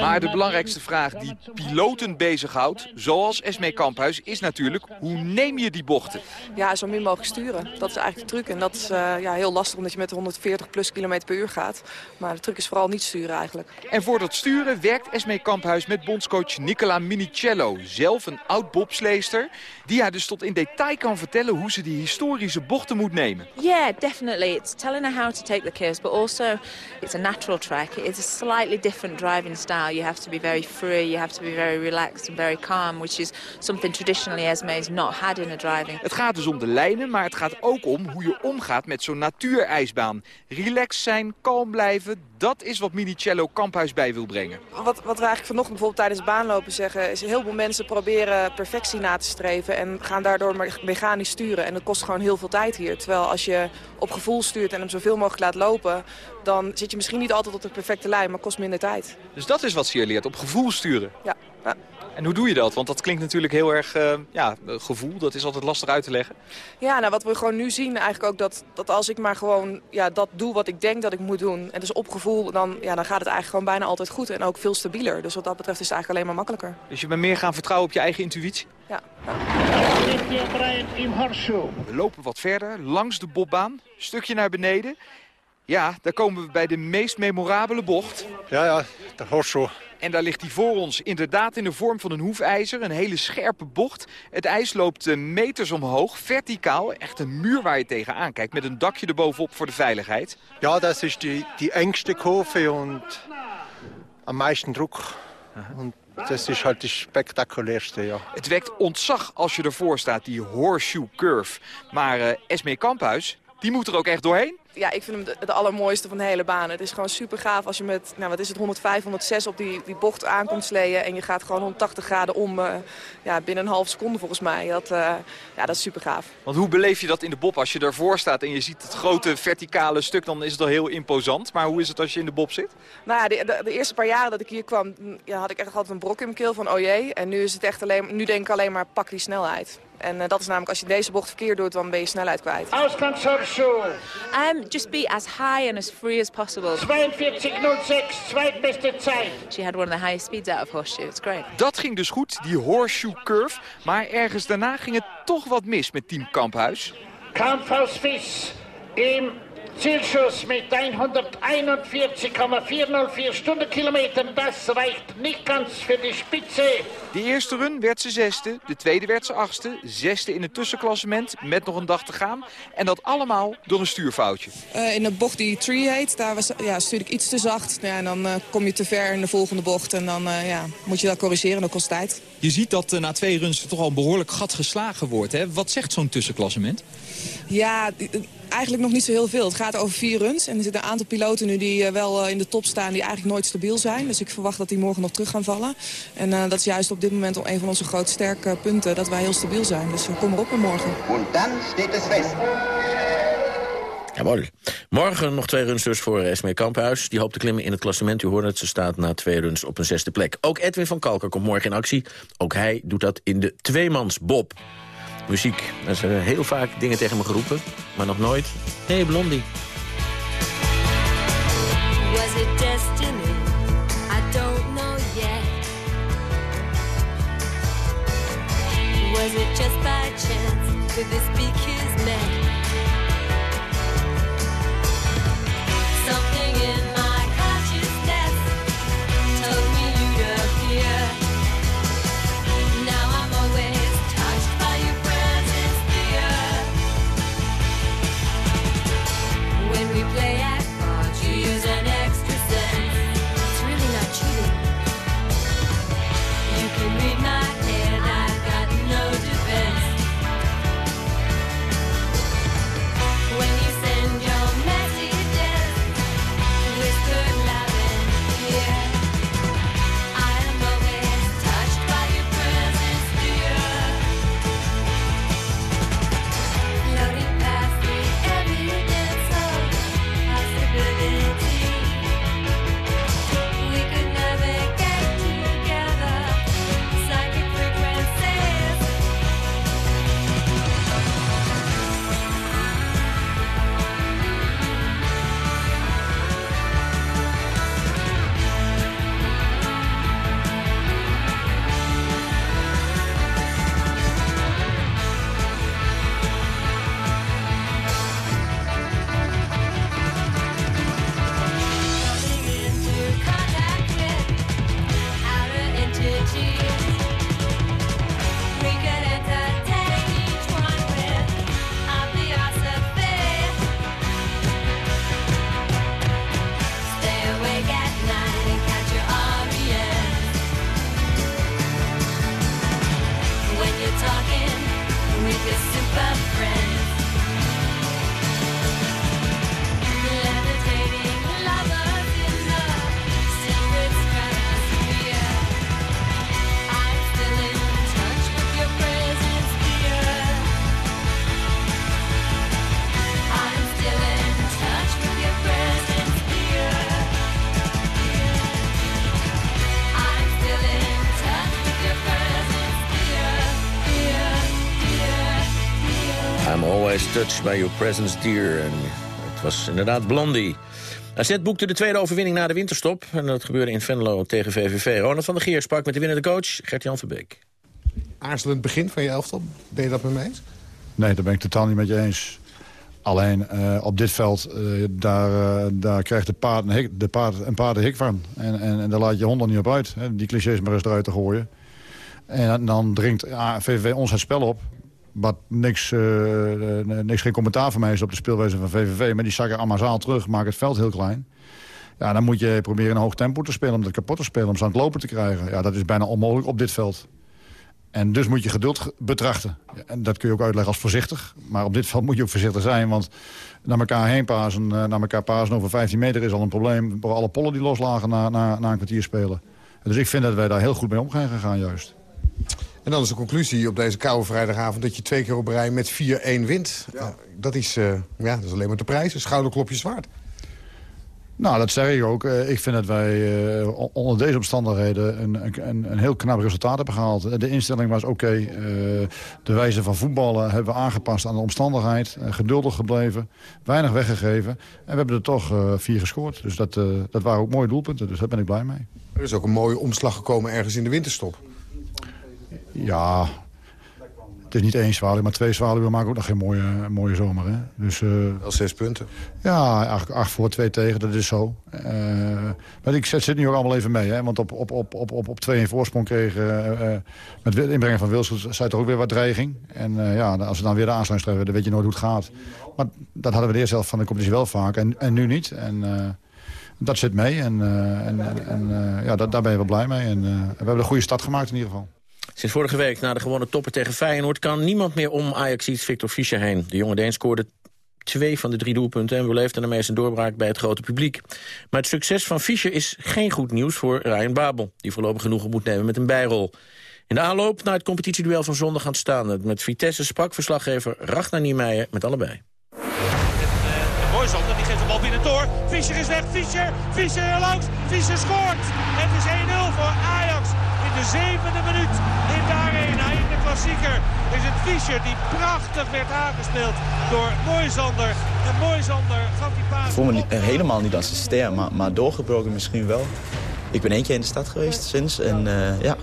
Maar de belangrijkste vraag die piloten bezighoudt, zoals Esmee Kamphuis, is natuurlijk hoe neem je die bochten?
Ja, zo min mogelijk sturen. Dat is eigenlijk de truc. En dat is uh, ja, heel lastig omdat je met 140 plus kilometer per uur gaat. Maar de truc is vooral niet sturen eigenlijk.
En voor dat sturen werkt Esmee Kamphuis met bondscoach Nicola Minicello. Zelf een oud bobsleester, die haar dus tot in detail kan vertellen hoe ze die historische bochten moet nemen.
Yeah, definitely. It's telling her how to take the curves, but also it's a natural track. It's a slightly different driving style. You have to be very free, you have to be very relaxed and very calm, which is something traditionally Esme's not had in a driving.
Het gaat dus om de lijnen, maar het gaat ook om hoe je omgaat met zo'n natuurijsbaan. Relaxed zijn, kalm blijven, dat is wat Minicello Kamphuis bij wil brengen.
Wat, wat we eigenlijk vanochtend bijvoorbeeld tijdens baanlopen zeggen... is heel veel mensen proberen perfectie na te streven... en gaan daardoor mechanisch sturen. En dat kost gewoon heel veel tijd hier. Terwijl als je op gevoel stuurt en hem zoveel mogelijk laat lopen... dan zit je misschien niet altijd op de perfecte lijn, maar kost minder tijd.
Dus dat is wat ze hier leert, op gevoel sturen?
Ja. Ja.
En hoe doe je dat? Want dat klinkt natuurlijk heel erg uh, ja, gevoel. Dat is altijd lastig uit te leggen.
Ja, nou wat we gewoon nu zien eigenlijk ook dat, dat als ik maar gewoon ja, dat doe wat ik denk dat ik moet doen. En dus op gevoel, dan, ja, dan gaat het eigenlijk gewoon bijna altijd goed. En ook veel stabieler. Dus wat dat betreft is het eigenlijk alleen maar makkelijker.
Dus je bent meer gaan vertrouwen op je eigen intuïtie?
Ja.
We lopen wat verder, langs de bobbaan. Stukje naar beneden. Ja, daar komen we bij de meest memorabele bocht.
Ja, ja, de Horseshoe.
En daar ligt hij voor ons inderdaad in de vorm van een hoefijzer. Een hele scherpe bocht. Het ijs loopt meters omhoog, verticaal. Echt een muur waar je tegenaan kijkt. Met een dakje erbovenop voor de veiligheid.
Ja, dat is die, die engste kurve en am meisten druk. En dat is halt de spectaculairste, ja.
Het wekt ontzag als je ervoor staat, die horseshoe curve. Maar uh, Esmee Kamphuis, die moet er ook echt doorheen.
ja, ik vind hem de, de, allermooiste van de hele baan. Het is gewoon super gaaf als je met, nou wat is het, 105, 106 op die, die bocht aankomt sleeën. En je gaat gewoon 180 graden om uh, ja, binnen een half seconde volgens mij. Dat, uh, ja, dat is super gaaf.
Want hoe beleef je dat in de bob? Als je daarvoor staat en je ziet het grote verticale stuk, dan is het al heel imposant. Maar hoe is het als je in de bob zit?
Nou ja, de, de, de eerste paar jaren dat ik hier kwam, ja, had ik echt altijd een brok in mijn keel van oh jee. En nu is het echt alleen, nu denk ik alleen maar pak die snelheid. En uh, dat is namelijk als je deze bocht verkeerd doet, dan ben je snelheid kwijt.
Um, just be as high and as free as possible.
42.06, zweitbeste tijd.
She had one of the highest speeds out of horseshoe. It's great.
Dat ging dus goed, die horseshoe curve. Maar ergens daarna ging het toch wat mis met team Kamphuis.
Kamphuis Vis im Zielschuss mit 141,404 Stundenkilometer. Das reicht nicht ganz für die Spitze.
De eerste run werd ze zesde, de tweede werd ze achtste. Zesde in het tussenklassement met nog een dag te gaan. En dat allemaal door een stuurfoutje.
Uh, in de bocht die Tree heet, daar was, ja, stuur ik iets te zacht. Ja, en dan uh, kom je te ver in de volgende bocht. En dan uh, ja, moet je dat corrigeren, dat kost tijd.
Je ziet dat na twee runs toch al een behoorlijk gat geslagen wordt. Hè? Wat zegt zo'n tussenklassement?
Ja, eigenlijk nog niet zo heel veel. Het gaat over vier runs. En er zitten een aantal piloten nu die wel in de top staan... die eigenlijk nooit stabiel zijn. Dus ik verwacht dat die morgen nog terug gaan vallen. En uh, dat is juist op dit moment een van onze grote sterke punten. Dat wij heel stabiel zijn. Dus kom erop en morgen.
En dan steht het vast.
Jawohl. Morgen nog twee runs dus voor Esme Kamphuis. Die hoopt te klimmen in het klassement. U hoort het, ze staat na twee runs op een zesde plek. Ook Edwin van Kalker komt morgen in actie. Ook hij doet dat in de tweemans Bob. Muziek. Er zijn heel vaak dingen tegen me geroepen, maar nog nooit. hey, Blondie. Was it destiny? I don't know yet. Was it just by chance? Did this be touched by your presence, dear. En het was inderdaad Blondie. AZ boekte de tweede overwinning na de winterstop. En dat gebeurde in Venlo tegen VVV. Ronald van der Geer sprak met de winnende coach Gert-Jan Verbeek.
Aarzelend begin van je elftal. Ben je dat met me eens?
Nee, daar ben ik totaal niet met je eens. Alleen eh, op dit veld, eh, daar, eh, daar krijgt de paard een, hik, de paard, een paard een hik van. En, en, en daar laat je honden niet op uit. Hè, die clichés maar eens eruit te gooien. En dan dringt VVV ons het spel op. Wat niks, eh, eh, niks geen commentaar van mij is op de speelwijze van VVV. Maar die zakken allemaal terug, maken het veld heel klein. Ja, dan moet je proberen een hoog tempo te spelen om dat kapot te spelen. Om ze aan het lopen te krijgen. Ja, dat is bijna onmogelijk op dit veld. En dus moet je geduld betrachten. En dat kun je ook uitleggen als voorzichtig. Maar op dit veld moet je ook voorzichtig zijn. Want naar elkaar heen pasen, naar elkaar pasen over 15 meter is al een probleem. Voor alle pollen die loslagen na, na, na een kwartier spelen. Dus ik vind dat wij daar heel goed mee om gaan gegaan juist.
En dan is de conclusie op deze koude vrijdagavond... dat je twee keer op rij met 4-1 wint. Ja. dat, is, uh, ja, dat is alleen maar de prijs. Een schouderklopje zwaard.
Nou, dat zeg ik ook. Ik vind dat wij uh, onder deze omstandigheden een, een, een, heel knap resultaat hebben gehaald. De instelling was oké. Okay. Uh, de wijze van voetballen hebben we aangepast aan de omstandigheid. Uh, geduldig gebleven. Weinig weggegeven. En we hebben er toch vier gescoord. Dus dat, dat waren ook mooie doelpunten. Dus daar ben ik blij mee.
Er is ook een mooie omslag gekomen ergens in de winterstop.
Ja, het is niet één zwaluw, maar twee zwaluwen maken ook nog geen mooie, mooie zomer. Hè? Dus, uh,
Wel zes punten.
Ja, acht, acht voor, twee tegen, dat is zo. Uh, maar ik zet, zit nu ook allemaal even mee. Hè? Want op, op, op, op, op, op twee in voorsprong kregen... Uh, met inbrengen van Wilson zei toch ook weer wat dreiging. En ja, als we dan weer de aansluiting treffen, dan weet je nooit hoe het gaat. Maar dat hadden we de eerste helft van de competitie wel vaak. En, en nu niet. En dat zit mee. En, en, en ja, dat, daar ben je wel blij mee. En we hebben een goede start gemaakt in ieder geval.
Sinds vorige week, na de gewone toppen tegen Feyenoord... kan niemand meer om Ajax-iets Victor Fischer heen. De jonge Deen scoorde twee van de drie doelpunten... en beleefde daarmee zijn doorbraak bij het grote publiek. Maar het succes van Fischer is geen goed nieuws voor Ryan Babel... die voorlopig genoegen moet nemen met een bijrol. In de aanloop naar het competitieduel van zondag gaan staan... met Vitesse sprak verslaggever Ragnar Niemeyer met allebei.
Moisander die geeft de bal binnen door. Fischer is weg. Fischer, Fischer langs. Fischer scoort. Het is 1-0 voor Ajax de zevende minuut in de arena, in de klassieker, is het Fischer die prachtig werd aangespeeld door Moisander. En Moisander gaf die paas...
Ik voel me helemaal niet als een ster, maar, maar doorgebroken misschien wel. Ik ben één keer in de stad geweest sinds en uh, ja,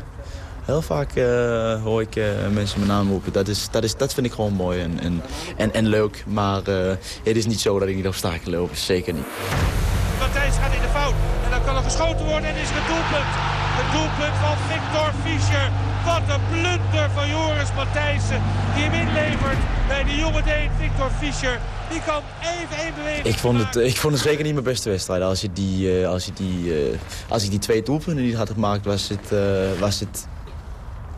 heel vaak uh, hoor ik uh, mensen mijn naam roepen. Dat, is, dat, is, dat vind ik gewoon mooi en, en, en, en leuk. Maar het is niet zo dat ik niet op staken loop, zeker niet.
Matthijs gaat in de fout en dan kan er geschoten worden en is het doelpunt. Het doelpunt van Victor Fischer. Wat een blunder van Joris Matthijssen. Die hem inlevert bij de jonge Deen Victor Fischer. Die kan even één beweging
ik vond, het, ik vond het zeker niet mijn beste wedstrijd. Als je die, uh, als je die, uh, als ik die twee doelpunten niet had gemaakt, was het, uh, was het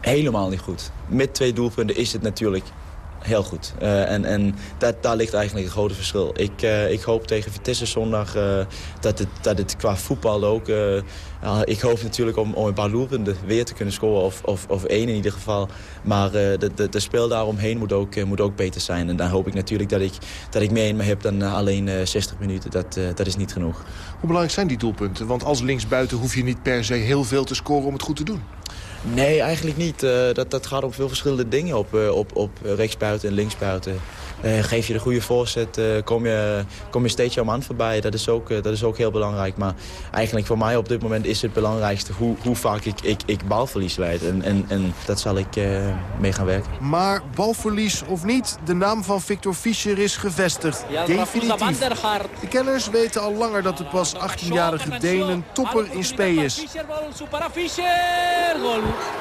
helemaal niet goed. Met twee doelpunten is het natuurlijk heel goed. Uh, en en dat, daar ligt eigenlijk het grote verschil. Ik, uh, ik hoop tegen Vitesse zondag uh, dat, het, dat het qua voetbal ook... ik hoop natuurlijk om, om een paar doelpunten weer te kunnen scoren. Of, of, of één in ieder geval. Maar de, de, de speel daaromheen moet ook, moet ook beter zijn. En dan hoop ik natuurlijk dat ik, dat ik meer in me heb dan alleen 60 minuten. Dat, dat is niet genoeg.
Hoe belangrijk zijn die doelpunten? Want als linksbuiten hoef je niet per se heel veel te scoren om het goed te doen.
Nee, eigenlijk niet. Uh, dat, dat gaat om veel verschillende dingen. Op, uh, op, op rechtsbuiten en linksbuiten. Uh, geef je de goede voorzet, kom, je, kom je steeds jouw man voorbij. Dat is, ook, dat is ook heel belangrijk. Maar eigenlijk voor mij op dit moment is het belangrijkste... hoe, hoe vaak ik, ik, ik balverlies leid. En, en, en dat zal ik mee gaan werken.
Maar balverlies of niet, de naam van Victor Fischer is gevestigd. Definitief. De kenners weten al langer dat de pas 18-jarige Deen een topper in spe is.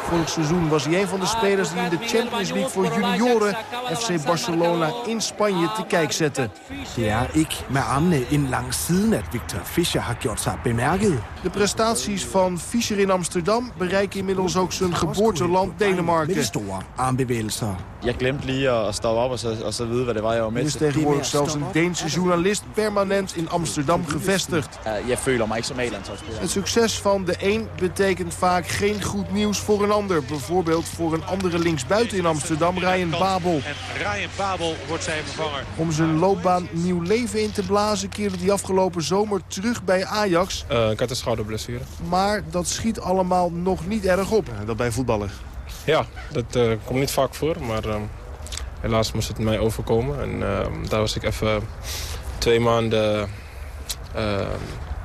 Vorig seizoen was hij een van de spelers die in de Champions League voor junioren FC Barcelona in Spanje te kijk zette.
Det er ikke med armene in langs siden, at Victor Fischer har gjort sig bemærket.
De prestaties van Fischer in Amsterdam bereiken inmiddels ook zijn geboorteland Denemarken.
Met store armbevægelser.
Jeg glemte lige at stoppe op og så, og så vide, hvad det var, jeg var med
is tegenwoordig zelfs een Deense journalist permanent in Amsterdam gevestigd.
Jeg føler mig ikke som
Het succes van de een betekent vaak geen goed nieuws voor een ander. Bijvoorbeeld voor een andere linksbuiten in Amsterdam, Ryan Babel.
En Ryan Babel wordt zijn vervanger.
Om zijn loopbaan nieuw leven in te blazen keerde hij afgelopen zomer terug bij Ajax.
Uh, ik had een schouderblessure.
Maar dat schiet allemaal nog niet erg op.
Dat bij voetballen? Ja, dat uh, komt niet vaak voor, maar uh, helaas moest het mij overkomen. En uh, daar was ik even twee maanden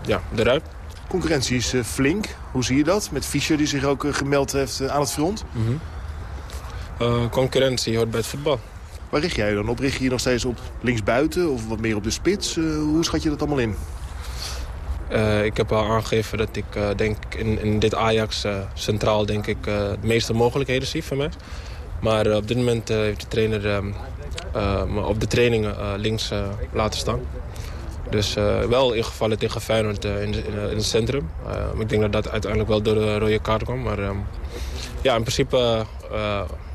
ja, eruit.
Concurrentie is flink. Hoe zie je dat? Met Fischer die zich ook gemeld heeft aan het front.
Mm -hmm. concurrentie hoort bij het voetbal.
Waar richt jij dan op? Richt je je nog steeds op linksbuiten of wat meer op de spits? hoe schat je dat allemaal in?
Uh, ik heb al aangegeven dat ik uh, denk in, in dit Ajax centraal denk ik, de meeste mogelijkheden zie voor mij. Maar op dit moment heeft de trainer me op de trainingen links laten staan. Dus wel ingevallen tegen Feyenoord in, in, in, het centrum. ik denk dat dat uiteindelijk wel door de rode kaart kwam. Maar ja, Ja, in principe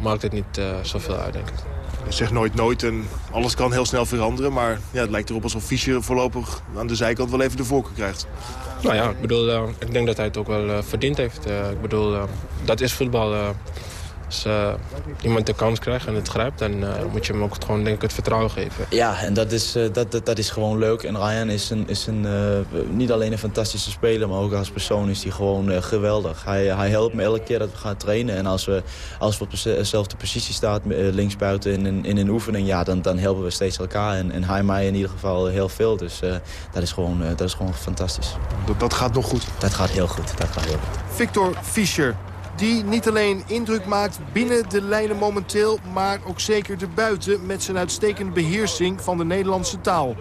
maakt het niet zoveel uit, denk ik.
Je zegt nooit nooit en alles kan heel snel veranderen. Maar ja, het lijkt erop alsof Fischer voorlopig aan de zijkant wel even de voorkeur krijgt.
Nou ja, ik bedoel, uh, ik denk dat hij het ook wel verdiend heeft. ik bedoel, dat is voetbal. Als uh, iemand de kans krijgt en het grijpt, dan uh, moet je hem ook gewoon denk ik, het vertrouwen geven.
Ja, en dat is, uh, dat, dat, dat, is gewoon leuk. En Ryan is, een, is een, niet alleen een fantastische speler, maar ook als persoon is hij gewoon geweldig. Hij, hij helpt me elke keer dat we gaan trainen. En als we, als we op dezelfde positie staan, linksbuiten in, in, in een oefening, ja, dan, dan helpen we steeds elkaar. En, en hij mij in ieder geval heel veel. Dus dat, is gewoon, dat is gewoon fantastisch.
Dat, dat gaat nog goed?
Dat gaat heel goed. Dat gaat heel goed.
Victor Fischer, die niet alleen indruk maakt binnen de lijnen momenteel... maar ook zeker erbuiten met zijn uitstekende beheersing van de Nederlandse taal.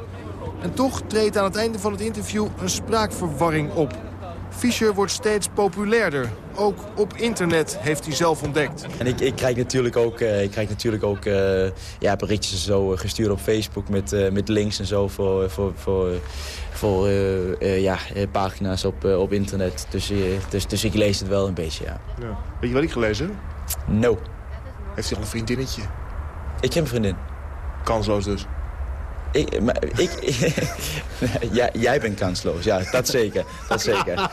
En toch treedt aan het einde van het interview een spraakverwarring op. Fischer wordt steeds populairder. Ook op internet heeft hij zelf ontdekt.
En ik, ik krijg natuurlijk ook, uh, ik krijg natuurlijk ook uh, ja, berichtjes zo gestuurd op Facebook met, uh, met links en zo voor, voor, voor, voor ja, pagina's op, op internet. Dus, dus, dus ik lees het wel een beetje, ja.
ja. Weet je wat ik gelezen heb?
No.
Heeft hij al een vriendinnetje?
Ik heb een vriendin.
Kansloos dus?
Ik, maar, ik, <laughs> ja, jij bent kansloos, ja, dat zeker. Dat zeker. <laughs>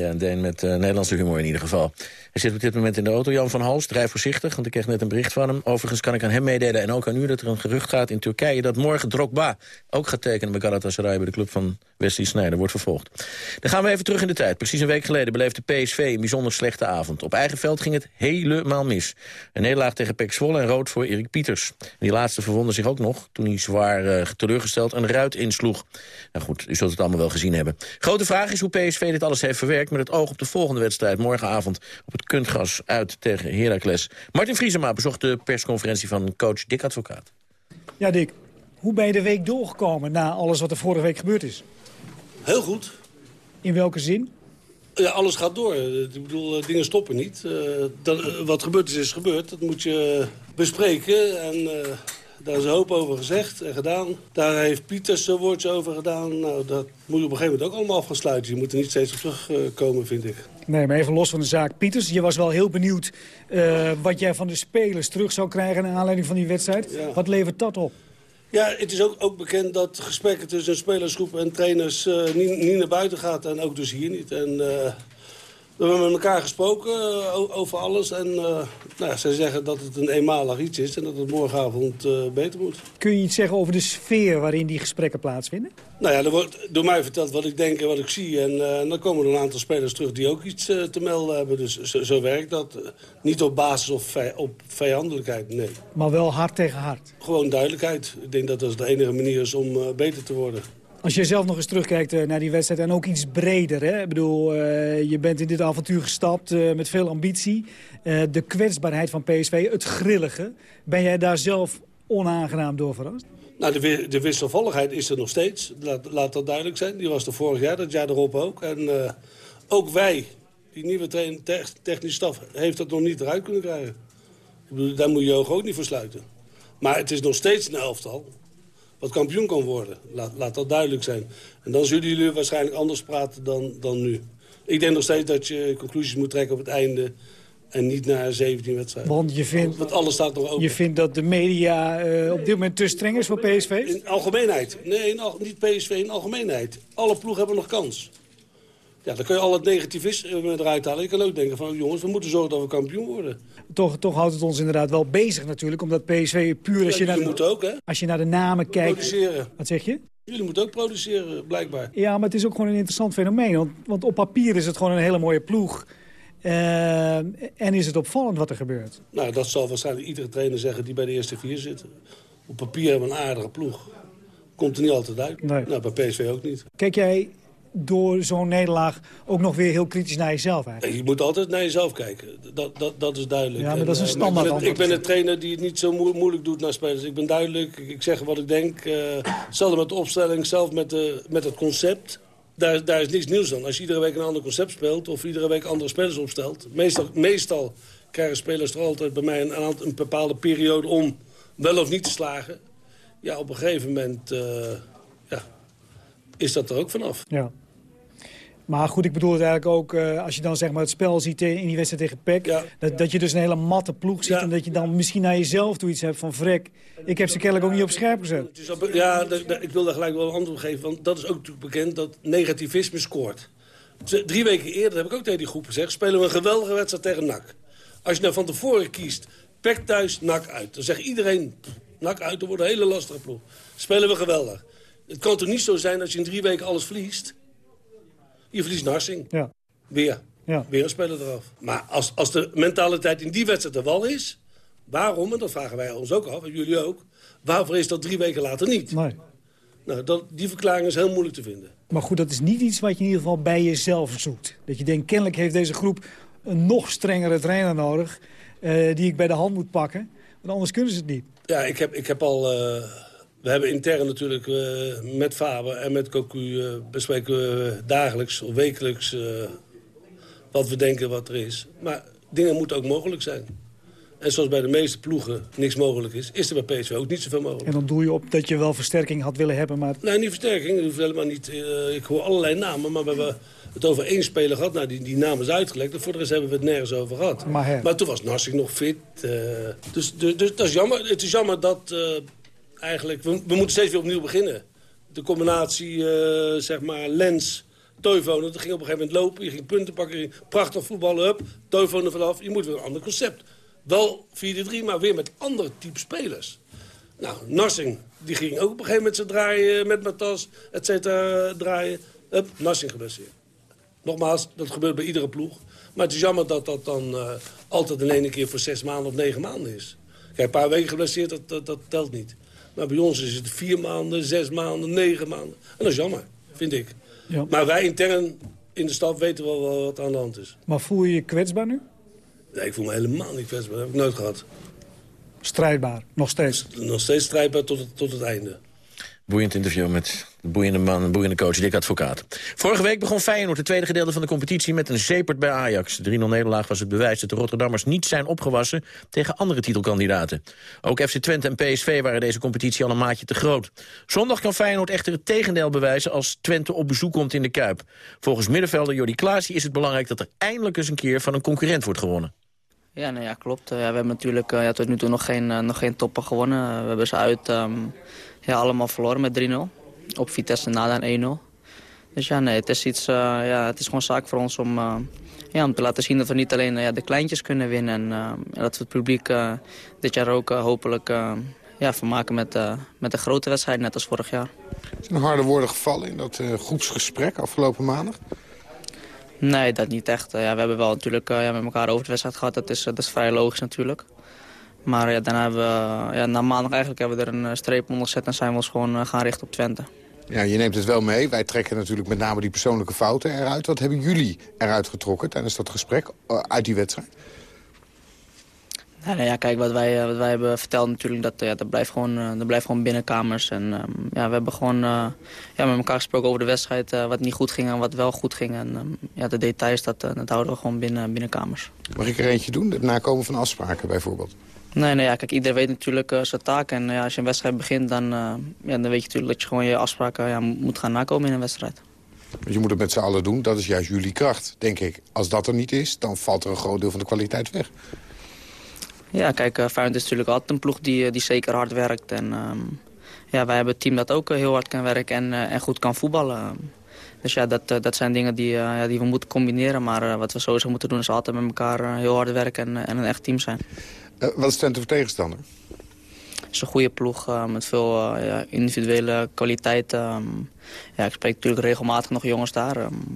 ja, een Deen met uh, Nederlandse humor in ieder geval. Hij zit op dit moment in de auto, Jan van Hals. Drijf voorzichtig, want ik kreeg net een bericht van hem. Overigens kan ik aan hem meedelen en ook aan u dat er een gerucht gaat in Turkije... dat morgen Drogba ook gaat tekenen bij Galatasaray... bij de club van Wesley Sneijder, wordt vervolgd. Dan gaan we even terug in de tijd. Precies een week geleden beleefde PSV een bijzonder slechte avond. Op eigen veld ging het helemaal mis. Een nederlaag tegen Pek Zwolle en rood voor Erik Pieters. die laatste verwonde zich ook nog toen hij zwaar uh, teleurgesteld een ruit insloeg. Nou goed, u zult het allemaal wel gezien hebben. Grote vraag is hoe PSV dit alles heeft verwerkt... met het oog op de volgende wedstrijd morgenavond op het Kuntgas uit tegen Heracles. Martin Vriesema bezocht de persconferentie van coach Dick Advocaat.
Ja, Dick. Hoe ben je de week doorgekomen na alles wat er vorige week gebeurd is?
Heel goed.
In welke zin?
Ja, alles gaat door. Ik bedoel, eh, dingen stoppen niet. Uh, dat, uh, wat gebeurd is, is gebeurd. Dat moet je bespreken. En daar is een hoop over gezegd en gedaan. Daar heeft Pieters een woordje over gedaan. Nou, dat moet je op een gegeven moment ook allemaal af gaan sluiten. Je moet er niet steeds op terugkomen, vind ik.
Nee, maar even los van de zaak. Pieters, je was wel heel benieuwd uh, wat jij van de spelers terug zou krijgen... naar aanleiding van die wedstrijd. Ja. Wat levert dat op?
Ja, het is ook, ook bekend dat gesprekken tussen spelersgroep en trainers uh, niet, niet, naar buiten gaat. En ook dus hier niet. En, uh, we hebben met elkaar gesproken uh, over alles. En nou ja, zij zeggen dat het een eenmalig iets is en dat het morgenavond beter moet.
Kun je iets zeggen over de sfeer waarin die gesprekken plaatsvinden?
Nou ja, er wordt door mij verteld wat ik denk en wat ik zie. En dan komen er een aantal spelers terug die ook iets te melden hebben. Dus zo, zo werkt dat. niet op basis of vij op vijandelijkheid, nee.
Maar wel hard tegen hard?
Gewoon duidelijkheid. Ik denk dat dat de enige manier is om beter te worden.
Als je zelf nog eens terugkijkt uh, naar die wedstrijd en ook iets breder. Hè? Ik bedoel, uh, je bent in dit avontuur gestapt uh, met veel ambitie. de kwetsbaarheid van PSV, het grillige. Ben jij daar zelf onaangenaam door verrast?
Nou, de, de wisselvalligheid is er nog steeds. Laat, laat, dat duidelijk zijn. Die was er vorig jaar, dat jaar erop ook. En ook wij, die nieuwe train, te, technische staf, heeft dat nog niet eruit kunnen krijgen. Ik bedoel, daar moet je ogen ook niet voor sluiten. Maar het is nog steeds een elftal wat kampioen kan worden. Laat, laat dat duidelijk zijn. En dan zullen jullie waarschijnlijk anders praten dan, dan nu. Ik denk nog steeds dat je conclusies moet trekken op het einde... en niet na 17 wedstrijden.
Want je vindt,
Want alles staat nog open.
Je vindt dat de media uh, op dit moment te streng is voor PSV?
In algemeenheid. Nee, in al, niet PSV, in algemeenheid. Alle ploegen hebben nog kans. Ja, dan kun je al het negativisme eruit halen. Je kan ook denken van, jongens, we moeten zorgen dat we kampioen worden.
Toch, toch houdt het ons inderdaad wel bezig natuurlijk. Omdat PSV puur als
ja,
je, naar de,
ook, hè?
als je naar de namen kijkt...
Produceren.
Wat zeg je?
Jullie moeten ook produceren, blijkbaar.
Ja, maar het is ook gewoon een interessant fenomeen. Want, want op papier is het gewoon een hele mooie ploeg. Uh, en is het opvallend wat er gebeurt?
Nou, dat zal waarschijnlijk iedere trainer zeggen die bij de eerste vier zit. Op papier hebben we een aardige ploeg. Komt er niet altijd uit.
Nee.
Nou, bij PSV ook niet.
Kijk jij door zo'n nederlaag ook nog weer heel kritisch naar jezelf eigenlijk.
Je moet altijd naar jezelf kijken. Dat, dat, dat is duidelijk.
Ja, maar dat is een standaard
ik ben, ik ben een trainer die het niet zo moeilijk doet naar spelers. Ik ben duidelijk, ik zeg wat ik denk. Uh, hetzelfde met de opstelling, zelf met, de, met het concept. Daar, daar is niks nieuws aan. Als je iedere week een ander concept speelt... of iedere week andere spelers opstelt... meestal, meestal krijgen spelers er altijd bij mij een, een bepaalde periode om wel of niet te slagen. Ja, op een gegeven moment... Uh, ja, is dat er ook vanaf.
Ja. Maar goed, ik bedoel het eigenlijk ook, uh, als je dan zeg maar het spel ziet in die wedstrijd tegen PEC... Dat, dat je dus een hele matte ploeg ziet en dat je dan misschien naar jezelf toe iets hebt van... vrek, ik heb ze kennelijk ook niet op scherp gezet.
Ja, ik wil daar gelijk wel een antwoord op geven, want dat is ook natuurlijk bekend dat negativisme scoort. Drie weken eerder heb ik ook tegen die groep gezegd... spelen we een geweldige wedstrijd tegen NAC. Als je nou van tevoren kiest, PEC thuis, NAC uit. Dan zegt iedereen, NAC uit, dan wordt een hele lastige ploeg. Spelen we geweldig. Het kan toch niet zo zijn als je in drie weken alles verliest... Je verliest Narsing. Ja. Weer. Ja. Weer een speler eraf. Maar als, als de mentaliteit in die wedstrijd er wel is... waarom, en dat vragen wij ons ook af, en jullie ook... waarvoor is dat drie weken later niet? Nee. Nou, dat, die verklaring is heel moeilijk te vinden.
Maar goed, dat is niet iets wat je in ieder geval bij jezelf zoekt. Dat je denkt, kennelijk heeft deze groep een nog strengere trainer nodig... Uh, die ik bij de hand moet pakken. Want anders kunnen ze het niet.
Ja, ik heb, ik heb al... Uh we hebben intern natuurlijk uh, met Faber en met Cocu uh, bespreken we dagelijks of wekelijks uh, wat we denken wat er is. Maar dingen moeten ook mogelijk zijn. En zoals bij de meeste ploegen niks mogelijk is, is er bij PSV ook niet zoveel mogelijk.
En dan doe je op dat je wel versterking had willen hebben, maar...
Nee, niet versterking, dat hoeft helemaal niet. ik hoor allerlei namen, maar we hebben het over één speler gehad. Nou, die, die naam is uitgelekt, voor de rest hebben we het nergens over gehad. Maar, maar toen was Narsing nog fit. dus, dus, dus dat is jammer. Het is jammer dat eigenlijk, we, moeten steeds weer opnieuw beginnen. De combinatie, uh, zeg maar, Lens, Toivonen, dat ging op een gegeven moment lopen. Je ging punten pakken, prachtig voetballen, up, Toivonen vanaf. Je moet weer een ander concept. Wel 4-3, maar weer met andere type spelers. Nou, Narsing, die ging ook op een gegeven moment ze draaien met Matas, et cetera, draaien. Up, Narsing geblesseerd. Nogmaals, dat gebeurt bij iedere ploeg. Maar het is jammer dat dat dan uh, altijd in ene keer voor zes maanden of negen maanden is. Kijk, een paar weken geblesseerd, dat, dat telt niet. Maar bij ons is het vier maanden, zes maanden, negen maanden. En dat is jammer, vind ik. Ja. Maar wij intern in de stad weten wel wat aan de hand is.
Maar voel je je kwetsbaar nu?
Nee, ik voel me helemaal niet kwetsbaar. Dat heb ik nooit gehad.
Strijdbaar, nog steeds?
Nog steeds strijdbaar tot het, tot het einde.
Boeiend interview met de boeiende man, boeiende coach, Dick Advocaat. Vorige week begon Feyenoord het tweede gedeelte van de competitie met een zepert bij Ajax. De 3-0 nederlaag was het bewijs dat de Rotterdammers niet zijn opgewassen tegen andere titelkandidaten. Ook FC Twente en PSV waren deze competitie al een maatje te groot. Zondag kan Feyenoord echter het tegendeel bewijzen als Twente op bezoek komt in de Kuip. Volgens middenvelder Jordi Klaasie is het belangrijk dat er eindelijk eens een keer van een concurrent wordt gewonnen.
Ja, nou ja klopt. Ja, we hebben natuurlijk uh, ja, tot nu toe nog geen, uh, nog geen toppen gewonnen. We hebben ze uit... Um ja, allemaal verloren met 3-0. Op Vitesse na dan 1-0. Dus ja, nee, het is, iets, uh, ja, het is gewoon zaak voor ons om, uh, ja, om te laten zien dat we niet alleen uh, ja, de kleintjes kunnen winnen. En dat we het publiek dit jaar ook hopelijk ja, vermaken met, met de grote wedstrijd, net als vorig jaar.
Zijn harde woorden gevallen in dat groepsgesprek afgelopen maandag?
Nee, dat niet echt. ja, we hebben wel natuurlijk ja, met elkaar over de wedstrijd gehad. Dat is, dat is vrij logisch natuurlijk. Maar ja, daarna hebben we, ja, na maandag eigenlijk hebben we er een eh, streep onder gezet... en zijn we ons gewoon eh, gaan richten op Twente.
Ja, je neemt het wel mee. Wij trekken natuurlijk met name die persoonlijke fouten eruit. Wat hebben jullie eruit getrokken tijdens dat gesprek eh, uit die wedstrijd?
Nou, ja, kijk, wat wij, wat wij hebben verteld natuurlijk, dat, ja, dat, blijft gewoon, dat blijft gewoon binnenkamers. En um, ja, we hebben gewoon uh, ja, met elkaar gesproken over de wedstrijd, uh, wat niet goed ging en wat wel goed ging. En um, ja, de details, dat, dat houden we gewoon binnen, binnenkamers.
Mag ik er eentje doen? Het nakomen van afspraken bijvoorbeeld?
Nee, nee ja, kijk, iedereen weet natuurlijk uh, zijn taak. En ja, als je een wedstrijd begint, dan, uh, ja, dan weet je natuurlijk dat je gewoon je afspraken ja, moet gaan nakomen in een wedstrijd.
Je moet het met z'n allen doen, dat is juist jullie kracht, denk ik. Als dat er niet is, dan valt er een groot deel van de kwaliteit weg.
Ja, kijk, uh, Feyenoord is natuurlijk altijd een ploeg die, die zeker hard werkt. En um, ja, wij hebben een team dat ook heel hard kan werken en, en goed kan voetballen. Dus ja, dat, dat zijn dingen die, ja, die we moeten combineren. Maar wat we sowieso moeten doen is altijd met elkaar heel hard werken en, en een echt team zijn.
Uh, wat is Twente voor tegenstander?
Het is een goede ploeg uh, met veel uh, ja, individuele kwaliteit. Um, ja, ik spreek natuurlijk regelmatig nog jongens daar. Um,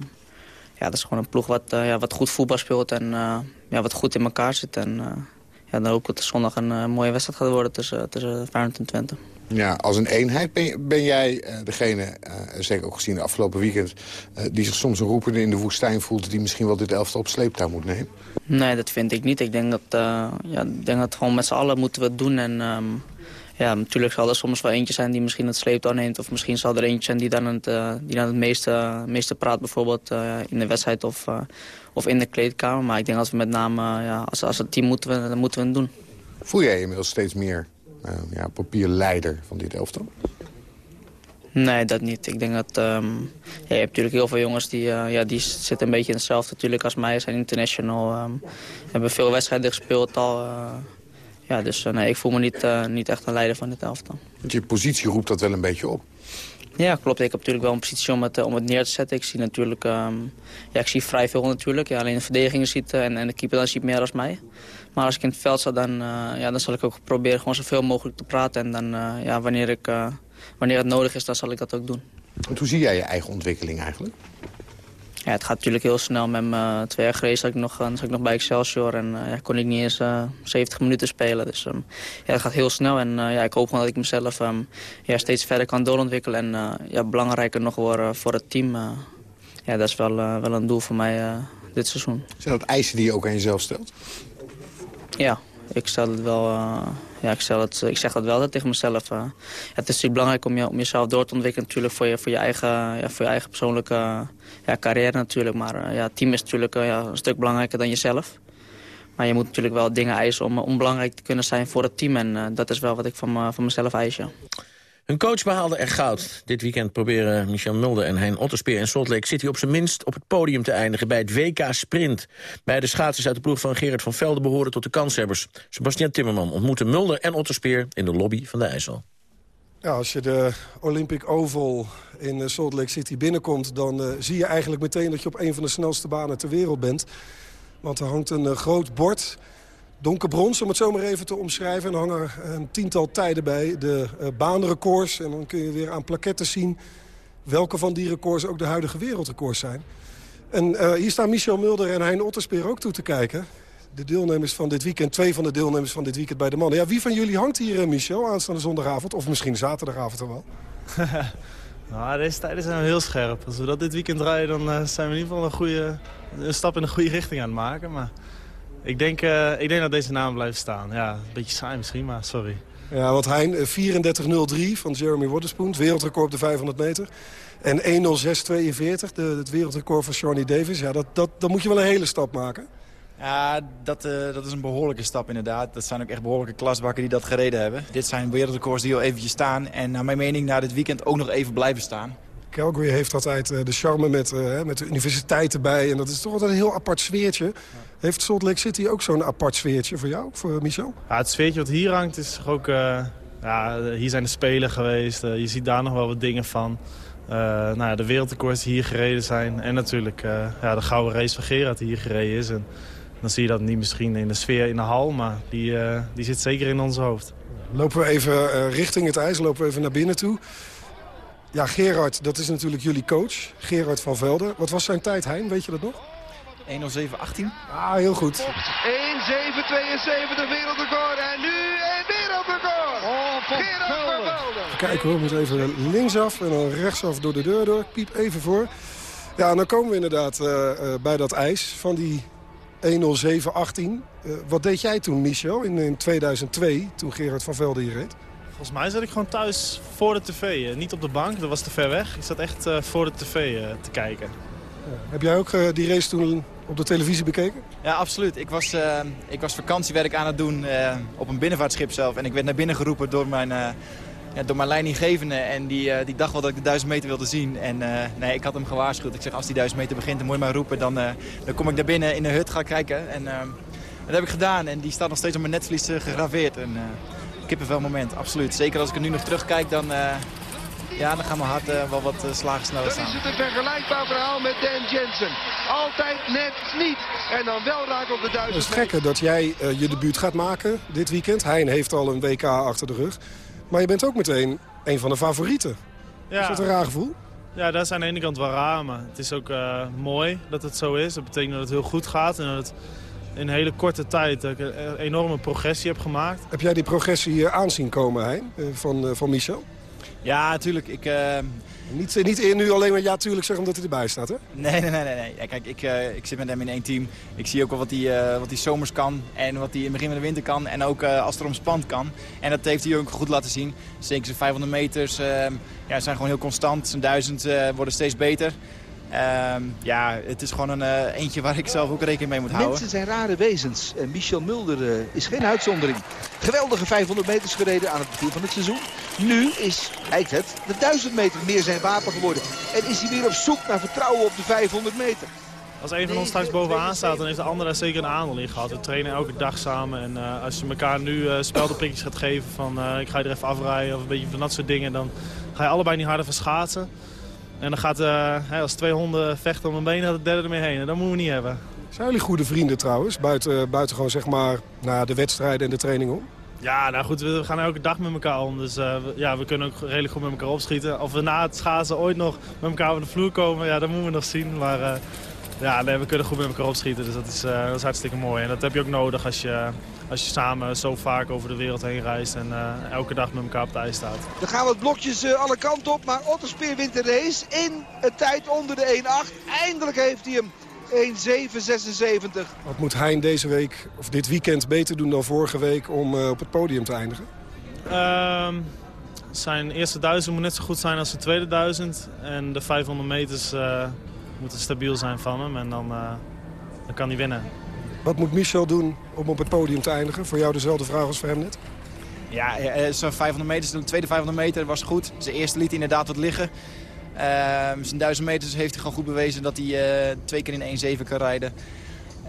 ja, dat is gewoon een ploeg wat, ja, wat goed voetbal speelt en ja, wat goed in elkaar zit. En ja, dan hoop ik dat het zondag een mooie wedstrijd gaat worden tussen, tussen Feyenoord en Twente.
Ja, als een eenheid ben, ben jij uh, degene, uh, zeker ook gezien de afgelopen weekend... Uh, die zich soms een roepende in de woestijn voelt... die misschien wel dit elftal op sleeptouw moet nemen?
Nee, dat vind ik niet. Ik denk dat, ja, ik denk dat gewoon met z'n allen moeten we het doen. En um, ja, natuurlijk zal er soms wel eentje zijn die misschien het sleeptouw neemt... of misschien zal er eentje zijn die dan het, die dan het meeste, meeste praat... bijvoorbeeld in de wedstrijd of, of in de kleedkamer. Maar ik denk dat we met name, ja, als, als het team moeten we, dan moeten we het doen.
Voel jij inmiddels steeds meer uh, ja, papierleider van dit elftal?
Nee, dat niet. Ik denk dat... ehm, ja, je hebt natuurlijk heel veel jongens die, eh, ja, die zitten een beetje in hetzelfde natuurlijk als mij. Zijn international. ehm, hebben veel wedstrijden gespeeld al. eh. ja, dus eh, nee, ik voel me niet, niet echt een leider van dit elftal.
Want je positie roept dat wel een beetje op.
Ja, klopt. Ik heb natuurlijk wel een positie om het, eh, om het neer te zetten. Ik zie natuurlijk, ehm, ja, ik zie vrij veel natuurlijk. Ja, alleen de verdediging ziet eh, en, en de keeper dan ziet meer als mij. Maar als ik in het veld sta, dan, eh, ja, dan zal ik ook proberen gewoon zoveel mogelijk te praten. En dan, ja, wanneer, ik, wanneer het nodig is, dan zal ik dat ook doen.
Hoe zie jij je eigen ontwikkeling eigenlijk?
Ja, het gaat natuurlijk heel snel. Met mijn twee jaar geleden zat ik nog, eh, zat ik nog bij Excelsior en eh, ja, kon ik niet eens eh, 70 minuten spelen. Dus ehm, ja, het gaat heel snel en eh, ja, ik hoop gewoon dat ik mezelf ehm, ja, steeds verder kan doorontwikkelen. En eh, ja, belangrijker nog worden voor het team. eh. ja, dat is wel, eh, wel een doel voor mij eh, dit seizoen.
Zijn dat eisen die je ook aan jezelf stelt?
Ja, ik stel het wel. eh, ja, ik, stel het, ik zeg dat wel tegen mezelf. eh. Het is natuurlijk belangrijk om, je, om jezelf door te ontwikkelen natuurlijk voor je, voor je, eigen, ja, voor je eigen persoonlijke ja, carrière natuurlijk. Maar eh, ja, team is natuurlijk ja, een stuk belangrijker dan jezelf. Maar je moet natuurlijk wel dingen eisen om, om belangrijk te kunnen zijn voor het team. En dat is wel wat ik van, van mezelf eis, ja.
Hun coach behaalde er goud. Dit weekend proberen Michel Mulder en Hein Otterspeer in Salt Lake City... op zijn minst op het podium te eindigen bij het WK Sprint. Beide schaatsers uit de ploeg van Gerard van Velde behoren tot de kanshebbers. Sebastian Timmerman ontmoette Mulder en Otterspeer in de lobby van de IJssel.
Als je de Olympic Oval in Salt Lake City binnenkomt... dan eh, zie je eigenlijk meteen dat je op een van de snelste banen ter wereld bent. Want er hangt een eh, groot bord, donkerbrons om het zo maar even te omschrijven. En er hangen een tiental tijden bij, de eh, baanrecords. En dan kun je weer aan plaketten zien welke van die records ook de huidige wereldrecords zijn. En eh, hier staan Michel Mulder en Hein Otterspeer ook toe te kijken. De deelnemers van dit weekend, twee van de deelnemers van dit weekend bij de mannen. Ja, wie van jullie hangt hier, eh, Michel, aanstaande zondagavond? Of misschien zaterdagavond al wel? <laughs>
Nou, deze tijden zijn heel scherp. Als we dat dit weekend draaien, dan zijn we in ieder geval een, goede, een stap in de goede richting aan het maken. Maar ik denk, eh, ik denk dat deze naam blijft staan. Ja, een beetje saai misschien, maar sorry.
Ja, want Hein, eh, 34.03 van Jeremy Waterspoon, het wereldrecord op de 500 meter. En 1.06.42, de, het wereldrecord van Shawnee Davis. Ja, dat, dat, dan moet je wel een hele stap maken.
Ja, dat, eh, dat is een behoorlijke stap inderdaad. Dat zijn ook echt behoorlijke klasbakken die dat gereden hebben. Dit zijn wereldrecords die al eventjes staan. En naar mijn mening na dit weekend ook nog even blijven staan.
Calgary heeft altijd eh, de charme met, eh, met de universiteit erbij. En dat is toch altijd een heel apart sfeertje. Heeft Salt Lake City ook zo'n apart sfeertje voor jou, voor Michel?
Ja, het sfeertje wat hier hangt is toch ook... eh, ja, hier zijn de Spelen geweest. je ziet daar nog wel wat dingen van. Nou ja, de wereldrecords die hier gereden zijn. En natuurlijk ja, de gouden race van Gerard die hier gereden is. En dan zie je dat niet misschien in de sfeer in de hal. Maar die, die zit zeker in ons hoofd.
Lopen we even richting het ijs, lopen we even naar binnen toe. Ja, Gerard, dat is natuurlijk jullie coach. Gerard van Velden. Wat was zijn tijd, Hein? Weet je dat nog?
1.07.18.
Ah, heel goed.
1.772 wereldrecord en nu een wereldrecord. Oh, Gerard van Velden.
Kijken hoor, we moeten even linksaf en dan rechtsaf door de deur door. Ik piep even voor. Ja, en dan komen we inderdaad eh, eh, bij dat ijs van die 10718. Eh wat deed jij toen, Michel, in, in 2002, toen Gerard van Velden hier reed?
Volgens mij zat ik gewoon thuis voor de tv. eh, niet op de bank, dat was te ver weg. Ik zat echt eh, voor de tv eh, te kijken.
Heb jij ook die race toen op de televisie bekeken?
Ja, absoluut. Ik was, ik was vakantiewerk aan het doen eh, op een binnenvaartschip zelf. En ik werd naar binnen geroepen door mijn, eh, ja, door mijn leidinggevende. En die, eh, die dacht wel dat ik de 1000 meter wilde zien. En eh, nee, ik had hem gewaarschuwd. Ik zeg, als die 1000 meter begint, dan moet je maar roepen. Dan, eh, dan kom ik naar binnen in de hut, ga kijken. En dat heb ik gedaan. En die staat nog steeds op mijn netvlies gegraveerd. En, uh, kippenvel moment, absoluut. Zeker als ik er nu nog terugkijk, dan, eh, ja, dan gaat mijn hart eh, wel wat eh, slagen sneller
Dan is
staan.
het een vergelijkbaar verhaal met Dan Jensen. Altijd net niet. En dan wel raak op de
Het
duizend
is het gekke dat jij je debuut gaat maken dit weekend. Hein heeft al een WK achter de rug. Maar je bent ook meteen een van de favorieten. Is dat een raar gevoel?
Ja, dat is aan de ene kant wel raar, maar het is ook eh, mooi dat het zo is. Dat betekent dat het heel goed gaat en dat het in een hele korte tijd dat ik een enorme progressie heb gemaakt.
Heb jij die progressie aanzien komen, Hein, eh, van, eh, van Michel?
Ja, natuurlijk. Ik, eh,
Niet, niet eer nu alleen maar ja, tuurlijk zeggen omdat hij erbij staat, hè?
Nee, nee, nee. nee. Ja, kijk, ik, eh, ik zit met hem in één team. Ik zie ook wel wat hij, eh, wat hij zomers kan en wat hij in het begin van de winter kan. En ook eh, als het erom spant kan. En dat heeft hij ook goed laten zien. Zeker zijn 500 meters ja, zijn gewoon heel constant. Zijn 1000 eh, worden steeds beter. Ehm, ja, het is gewoon een uh, eentje waar ik zelf ook rekening mee moet houden.
Mensen zijn rare wezens. En Michel Mulder uh, is geen uitzondering. Geweldige 500 meters gereden aan het begin van het seizoen. Nu is, lijkt het, de 1000 meter meer zijn wapen geworden. En is hij weer op zoek naar vertrouwen op de 500 meter.
Als een van ons straks bovenaan staat, dan heeft de andere daar zeker een aandeel in gehad. We trainen elke dag samen. En uh, als je elkaar nu uh, speldenprikjes gaat geven van uh, ik ga je er even afrijden of een beetje van dat soort dingen, dan ga je allebei niet harder van schaatsen. En dan gaat, uh, als twee honden vechten om een been, gaat de derde ermee heen. En dat moeten we niet hebben.
Zijn jullie goede vrienden trouwens? Buiten, buiten gewoon zeg maar naar de wedstrijden en de training om?
Ja, nou goed, we gaan elke dag met elkaar om. Dus uh, ja, we kunnen ook redelijk goed met elkaar opschieten. Of we na het schaatsen ooit nog met elkaar op de vloer komen, ja, dat moeten we nog zien. Maar uh, ja, nee, we kunnen goed met elkaar opschieten. Dus dat is, dat is hartstikke mooi. En dat heb je ook nodig als je als je samen zo vaak over de wereld heen reist en uh, elke dag met elkaar op het ijs staat.
Er gaan wat blokjes uh, alle kanten op, maar Otterspeer wint de race in een tijd onder de 1.8. Eindelijk heeft hij hem. 1.7.76.
Wat moet Hein deze week, of dit weekend, beter doen dan vorige week om uh, op het podium te eindigen?
Um, zijn eerste duizend moet net zo goed zijn als zijn tweede duizend. En de 500 meters moeten stabiel zijn van hem en dan, dan kan hij winnen.
Wat moet Michel doen om op het podium te eindigen? Voor jou dezelfde vraag als voor hem net.
Ja, zo'n 500 meter, de tweede 500 meter was goed. Zijn eerste liet hij inderdaad wat liggen. Uh, zijn 1000 meters heeft hij gewoon goed bewezen dat hij uh, twee keer in 1-7 kan rijden.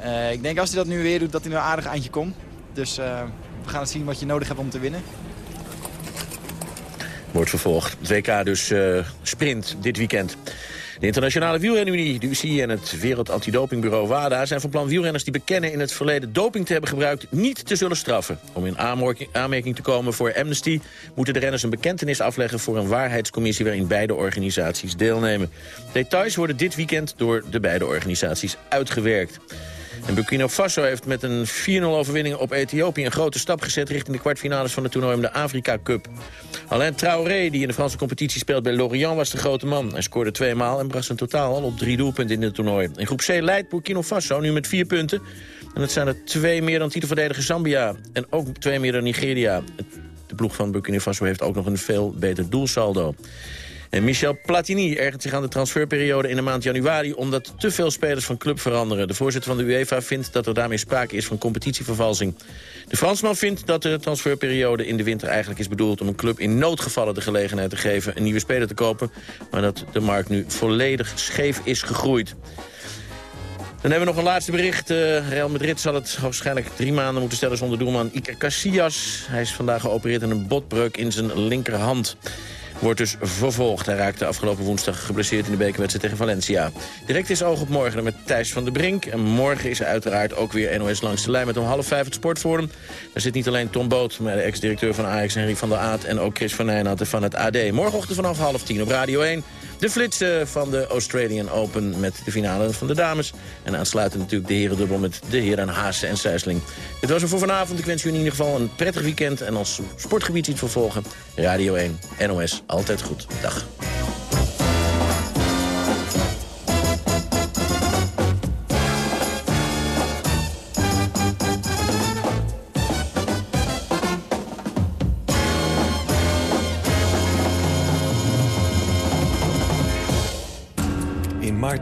Uh, ik denk als hij dat nu weer doet, dat hij een aardig eindje komt. Dus we gaan het zien wat je nodig hebt om te winnen.
Wordt vervolgd. WK dus sprint dit weekend. De Internationale Wielrenunie, de UCI en het Wereld Antidopingbureau WADA... zijn van plan wielrenners die bekennen in het verleden doping te hebben gebruikt... niet te zullen straffen. Om in aanmerking te komen voor Amnesty... moeten de renners een bekentenis afleggen voor een waarheidscommissie... waarin beide organisaties deelnemen. Details worden dit weekend door de beide organisaties uitgewerkt. En Burkina Faso heeft met een 4-0 overwinning op Ethiopië... een grote stap gezet richting de kwartfinales van het toernooi om de Afrika Cup. Alain Traoré, die in de Franse competitie speelt bij Lorient, was de grote man. Hij scoorde twee maal en bracht zijn totaal al op drie doelpunten in het toernooi. In groep C leidt Burkina Faso nu met vier punten. En het zijn er twee meer dan titelverdediger Zambia. En ook twee meer dan Nigeria. De ploeg van Burkina Faso heeft ook nog een veel beter doelsaldo. Michel Platini ergert zich aan de transferperiode in de maand januari... omdat te veel spelers van club veranderen. De voorzitter van de UEFA vindt dat er daarmee sprake is van competitievervalsing. De Fransman vindt dat de transferperiode in de winter eigenlijk is bedoeld... om een club in noodgevallen de gelegenheid te geven een nieuwe speler te kopen... maar dat de markt nu volledig scheef is gegroeid. Dan hebben we nog een laatste bericht. Uh, Real Madrid zal het waarschijnlijk drie maanden moeten stellen zonder doelman Iker Casillas. Hij is vandaag geopereerd in een botbreuk in zijn linkerhand wordt dus vervolgd. Hij raakte afgelopen woensdag geblesseerd in de bekerwedstrijd tegen Valencia. Direct is oog op morgen met Thijs van der Brink. En morgen is er uiteraard ook weer NOS langs de lijn met om half vijf het Sportforum. Daar zit niet alleen Tom Boot, maar de ex-directeur van Ajax Henry van der Aat... en ook Chris van Nijnatten van het AD. Morgenochtend vanaf half tien op Radio 1. De flitsen van de Australian Open met de finale van de dames. En aansluitend natuurlijk de herendubbel met de heren Haase en Sijsling. Dit was het voor vanavond. Ik wens u in ieder geval een prettig weekend. En als sportgebied iets vervolgen, Radio 1, NOS, altijd goed. Dag.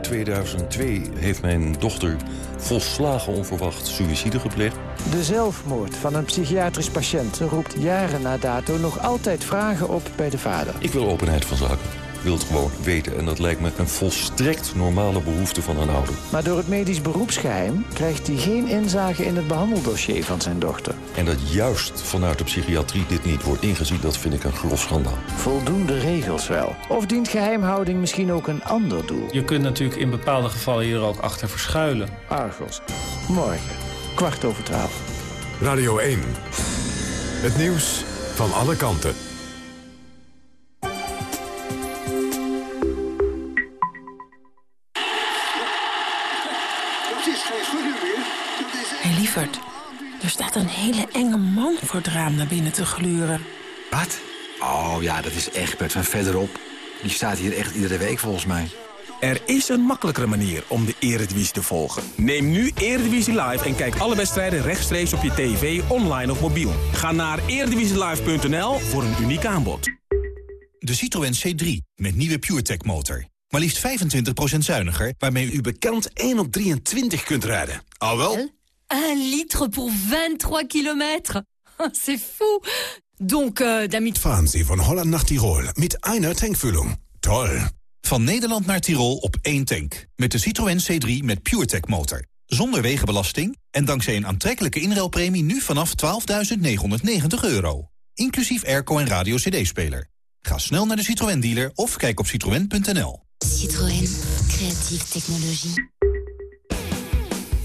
2002 heeft mijn dochter volslagen onverwacht suïcide gepleegd.
De zelfmoord van een psychiatrisch patiënt roept jaren na dato nog altijd vragen op bij de vader.
Ik wil openheid van zaken. Ik wil het gewoon weten en dat lijkt me een volstrekt normale behoefte van een ouder.
Maar door het medisch beroepsgeheim krijgt hij geen inzage in het behandeldossier van zijn dochter.
En dat juist vanuit de psychiatrie dit niet wordt ingezien, dat vind ik een grof schandaal.
Voldoende regels wel. Of dient geheimhouding misschien ook een ander doel?
Je kunt natuurlijk in bepaalde gevallen hier ook achter verschuilen.
Argos, morgen, kwart over twaalf.
Radio 1, het nieuws van alle kanten.
Hé, lieverd. Er staat een hele enge man voor het raam naar binnen te gluren.
Wat? Oh ja, dat is Egbert van verderop. Die staat hier echt iedere week volgens mij.
Er is een makkelijkere manier om de Eredivisie te volgen. Neem nu Eredivisie Live en kijk alle wedstrijden rechtstreeks op je tv, online of mobiel. Ga naar eredivisielive.nl voor een uniek aanbod.
De Citroën C3 met nieuwe PureTech motor.
Maar liefst 25% zuiniger... waarmee u bekend 1 op 23 kunt rijden. Al wel?
1 litre voor 23 kilometer. <laughs> C'est fou. Donc, uh, damit...
Fahren Sie von Holland nach Tirol mit einer Tankfüllung. Toll.
Van Nederland naar Tirol op één tank. Met de Citroën C3 met PureTech motor. Zonder wegenbelasting en dankzij een aantrekkelijke inruilpremie... nu vanaf 12.990 euro. Inclusief airco en radio cd-speler. Ga snel naar de Citroën dealer of kijk op citroën.nl.
Citroën. Creatieve technologie.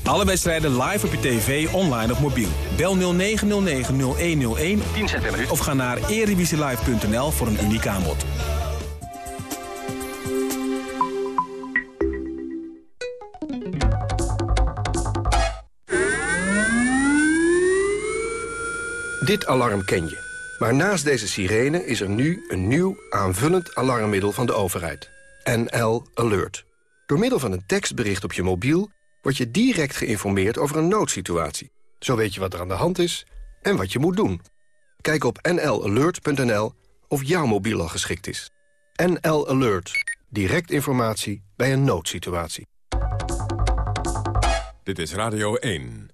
Alle wedstrijden live op je tv, online of mobiel. Bel 0909-0101 10 cent per minuut. of ga naar erevisielive.nl voor een uniek aanbod.
Dit alarm ken je. Maar naast deze sirene is er nu een nieuw aanvullend alarmmiddel van de overheid. NL Alert. Door middel van een tekstbericht op je mobiel word je direct geïnformeerd over een noodsituatie. Zo weet je wat er aan de hand is en wat je moet doen. Kijk op nlalert.nl of jouw mobiel al geschikt is. NL Alert. Direct informatie bij een noodsituatie.
Dit is Radio 1.